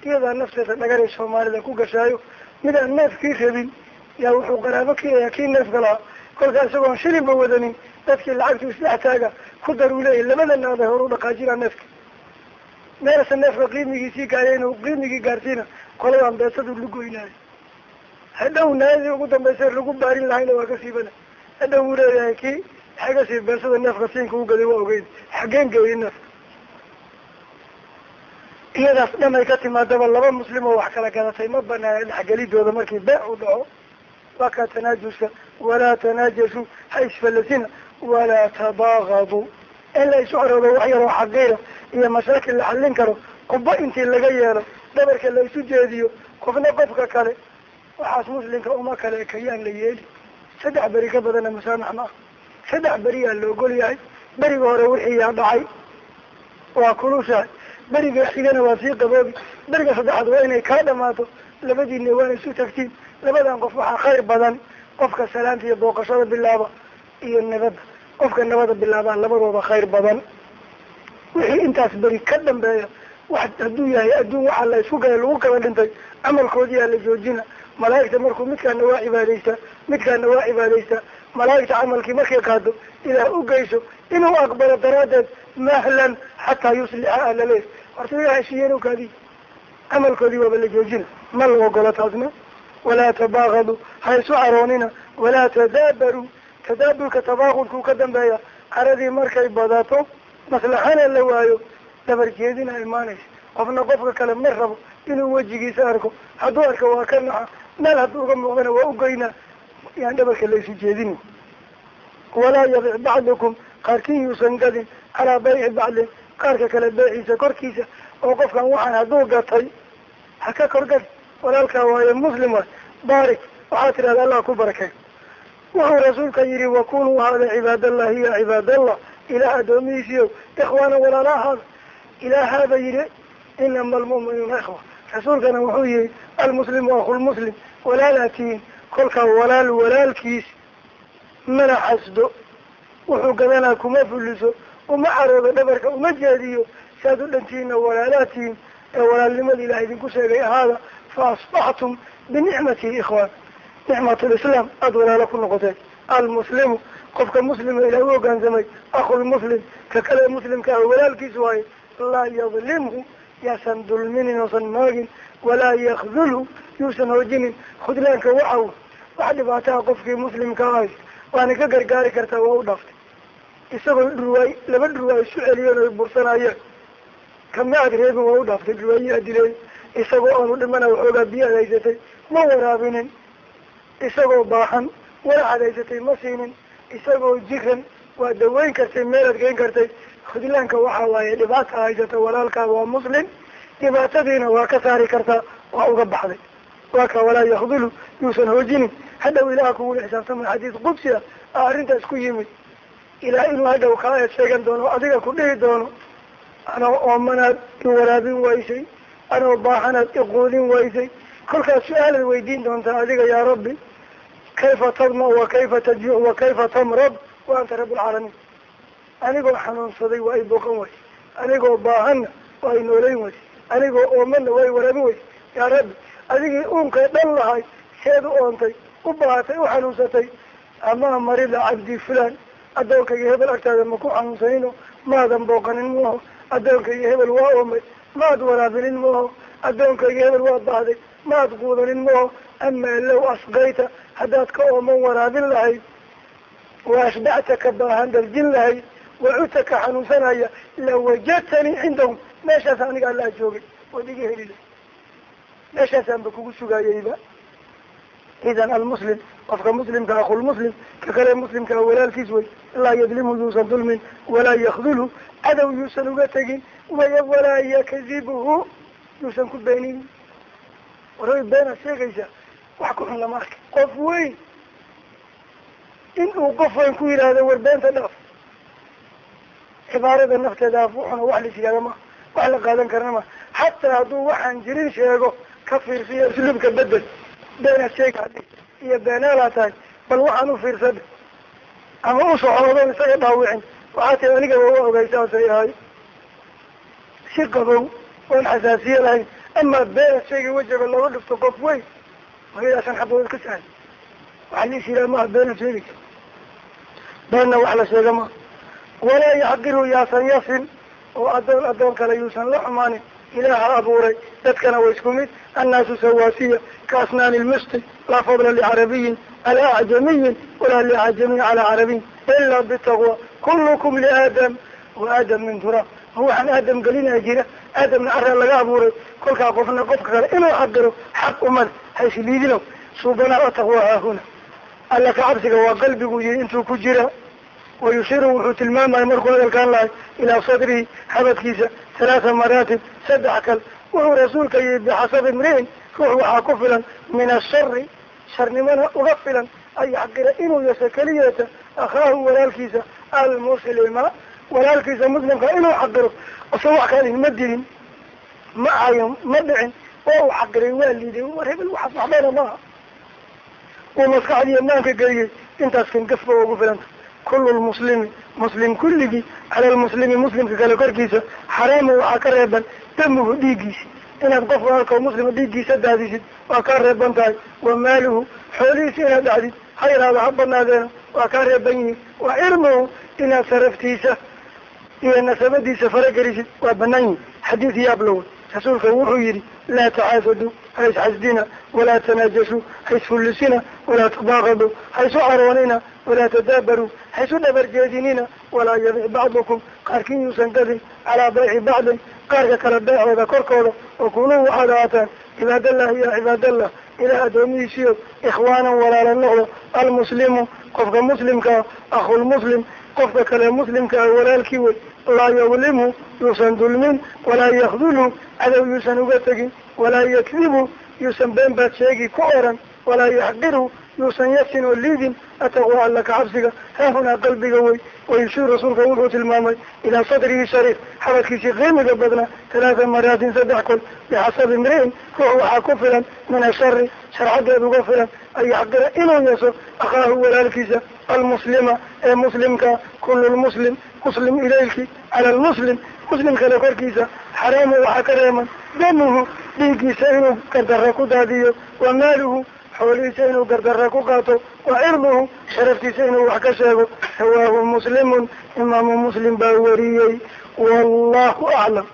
iyadaa nafteeda dhagaray soomaalida ku gashaayo. Midaan neefkii rabin yaa wuxuu qaraabo kiyaya kii neefka lahaa kolkaa isagoon shilinba wadanin dadkii lacagtu isdhex taaga ku dar uu leeyahy labada naada horu dhaqaajinaa neefka. Meelase neefka qiimigiisii gaaya inuu qiimigii gaarsiina qoladaan beesadu lugoynaayo hadhow naadii ugu dambaysa lagu baarin lahayna waa ka siibana. Hadhow uu leeyahay kii xaga sii beesada neefka siinka u gaday waa ogeyd. Xageen geeyay neefka iyadaas dhamay ka timaadaba laba muslim oo wax kala gadatay ma banaana dhexgelidooda markii beec u dhaco. Waa kaa tanaajuska walaa tanaajasu ha isfalasina walaa tabaagadu in la isu caroodo wax yaroo xaqiira iyo mashaakil la xallin karo quba intii laga yeelo dhabarka la isu jeediyo qofna qofka kale waxaas muslimka uma kale ekayaan la yeeli saddex beri ka badana musaamax ma ah saddex beriyaa la ogol yahay beriga hore wixii yaa dhacay waa kulushahay beriga xigana waa sii qaboobi beriga saddexaad waa inay kaa dhamaato labadiina waana isu tagtiin labadan qof waxaa khayr badan qofka salaanta iyo booqashada bilaaba iyo nabadda qofka nabada bilaabaa labadooda khayr badan. Wixii intaas beri ka dambeeya wax hadduu yahay adduun waxaa la isku gala lagu kala dhintay camalkoodiyaa la joojina malaa'igta markuu midkaana waa cibaadaystaa midkaana waa cibaadaystaa malaa'igta camalkii markay qaado ilaa u geyso inuu aqbalo daraaddeed mahlan xataa yuslixa alaleeh horta iyaa heshiiyeen kaadi camalkoodii waaba la joojina ma la ogolo taasna walaa tabaagadu ha isu caroonina walaa tadaabaruu tadaaburka tabaaqudkuu ka dambeeya caradii markay badato maslaxana la waayo dabar jeedina imaanaysa qofna qofka kale ma rabo inuu wejigiisa arko hadduu arko waa ka naxa meel hadduu uga muuqdana waa u goynaa yaan dhabarka la isu jeedin walaa yabic bacdukum qaarkiin yuusan gadin calaa bayci bacdin qaarka kale beeciisa korkiisa oo qofkan waxaan hadduu gatay ha ka korgad walaalkaa waaye muslim waay baarik waxaa tidhahda allah ku barakay wuxuu rasuulka yihi wakunuu haada cibaadallahi ya cibaadallah. Ilaah addoomihiisiyo ikhwaana walaala ahaada ilaahaaba yihi inama almu'minuuna ikhwa. Rasuulkana wuxuu yihi almuslimu akhulmuslim walaalaa tihiin kolkaa walaal walaalkiis mana xasdo. Wuxuu gadanaa kuma fuliso uma caroodo dhabarka uma jeediyo saad u dhantihiina walaalaa tihiin ee walaalnimada ilaah idinku sheegay ahaada fa asbaxtum binicmatihi ikhwaan nicmat lislaam aada walaalo ku noqoteen almuslimu qofka muslima ilaah u hogaansamay akhulmuslim ka kale muslimka ah walaalkiis waaye laa yadlimhu yaasan dulminin oosan maagin walaa yakdulhu yuusan hoojinin khudlaanka waxaw wax dhibaataha qofkii muslimka ahay waana ka gargaari kartaa waa u dhaaftay isagoo dhurwaay laba dhurwaay isu celiyeen oy bursanayeen kama aad reebin waa u dhaaftay dhurwaayi adileey isagoo aanu dhimana waxoogaa biyo ad haysatay ma waraabinin isagoo baahan wara ad haysatay ma siinin isagoo jiran waa daweyn kartay meelaad geyn kartay. Khudlaanka waxa waaye dhibaata haysata walaalkaa waa muslim dhibaatadiina waa ka saari kartaa waa uga baxday. Waa ka walaa yakdulu yuusan hoojinin. Hadhow ilaha kugula xisaabtamay xadiis qudsi ah a arrintaas ku yimid. Ilaa inuu hadhow kaa sheegan doono adiga ku dhihi doono anoo oomanaad i waraabin waysay anoo baaxanaad iquudin waysay. Kolkaas su'aalaad weydiin doontaa adiga yaa rabbi kayfa tadma wa kayfa tajuu wa kayfa tamrad? Wa anta rabbulcaalamiin anigoo xanuunsaday waa i boqan wayse anigoo baahanna waa i noolayn wayse anigoo oomana waa i waraabin wayse yaa rabbi adigii uunkay dhan lahay seed u oontay u baahatay u xanuunsatay amaa marida cabdi fulan addoonkayga hebel agtaada ma ku xanuunsanino maadan booqanin maaho addoonkayga hebel waa oomay maad waraabinin maaho addoonkayga hebel waa baahday maad quudanin maaho amaa low asqayta haddaad ka ooman waraabin lahayd wa ashbacta ka baahan darjin lahayd wacudta ka xanuunsanaya lawajadtanii cindahum meeshaas aniga allaa joogay waad iga heli lahay meeshaasaanba kugu sugaayeyba idan almuslim qofka muslimka akhulmuslim ka kale muslimkaa walaalkiis wey laa yadlimu yuusan dulmin walaa yakdulhu cadow yuusan uga tegin waya walaa yakdibuhu yuusan ku beenin waray beenaad sheegaysaa wax ku xun lama arka qof weyn. In uu qof weyn ku yidhaahdo war beenta dhaaf. Cibaarada nafteeda afuuxuna wax la yihahda ma wax la qaadan karna ma. Xataa hadduu waxaan jirin sheego ka fiirsiyo usluubka bedel. Beenaad sheega iyo beenaalaa tahay bal waxaan u fiirsada. Ama u socoodoon isaga dhaawicin waxaa tii aniga waa ogay saasay ahay si qabow oon xasaasiye lahayn amaa beenaad sheegay wajiga looga dhifto qof weyn wayadaasan xabadood ka sahay waxaa liis yidhaha maha beenaad sheegaysa beenna wax la sheega ma. Walaa yaxqiru yaasan yasin oo adoon addoon kale yuusan la xumaanin. Ilaaha abuuray dadkana waa isku mid. Annaasu sawaasiya ka asnaani lmusti laa fadla licarabiyin calaa acjamiyin walaa liacjamiyin calaa carabiyin ilaa bitaqwa kullukum liaadam wa aadam min turaab ma waxaan aadam gelinaya jira. Aadamna carraa laga abuuray. Kolkaa qofna qofka kale inuu xaqiro xaq umad haysliidino suubanaa ataqwa haahuna. Alla ka cabsiga waa qalbigu yihi intuu ku jira. Wayushiru wuxuu tilmaamaya markuu hadalkaan lahay ilaa sadrihi xabadkiisa halaatha maraatib saddex kal. Wuxuu rasuulka yihi bixasabi imri'in ruux waxaa ku filan. Min ashari sharnimana uga filan. An inuu yasa keliyeeta akhaahu walaalkiisa almuslima walaalkiisa muslimka inuu xaqiro ose wax kalin ma dilin ma cayin ma dhicin oo uu xaqiray waa liiday war hebel waxaas waxbana maaha uu maskaxdiiyo maanka geliyey intaas kan gafba ugu filanta kulu lmuslimi muslim kulligii cala lmuslimi muslimka kale korkiisa xaraamu waxaa ka reeban damuhu dhiiggiisi inaad qof walaalkao muslima dhiiggiisa daadisid waa kaa reeban tahay. Wa maaluhu xoolihiisa inaad dhacdid ha yaraado ha banaadeena waa kaa reeban yihiin wa cilmuhu inaad saraftiisa iyo nasabadiisa faragelisid waa banaan yihiin xadiid yaablow rasuulka wuxuu yihi laa taxaasadu ha isxasdina walaa tanaajasuu ha isfullisina walaa tabaaqadu ha isu caroonina walaa tadaabaruu ha isu dhabarjeedinina walaa yabic bacdukum. Qaarkiin yuusan gadin calaa bayci bacdin qaarka kale beecooda korkooda oo kunuu waxaad ahaataan cibaadallahi ya cibaadallah ilaah addoomihiisiyo ikhwaanan walaala noqdo almuslimu qofka muslimkaa akhulmuslim qofka kale muslimkaa walaalkii wey laa yadlimhu yuusan dulmin walaa yakdulhu cadow yuusan uga tegin walaa yakdibu yuusan been baad sheegi ku oran walaa yaxqirhu yuusan yasin oo liidin ataqwa alla ka cabsiga haahunaa qalbiga wey wayushir rasuulka wuxuu tilmaamay ilaa sadrihi shariif xabadkiisii qiimiga badnaa talaata maraatin saddex kol bixasabi imri'in ruux waxaa ku filan min ashari sharxadeed uga filan an yaxqira inuu yeso akhaahu walaalkiisa almuslima ee muslimka kulu lmuslim muslim ilaylki cala lmuslim muslim kale korkiisa xaraamu waxaa ka reeman damuhu dhiiggiisa inuu gardarra ku daadiyo wa maaluhu xoolihiisa inuu gardarra ku qaato wa cirduhu sharaftiisa inuu wax ka sheego rawaahu muslimun imaamu muslim baa wariyey wallahu aclam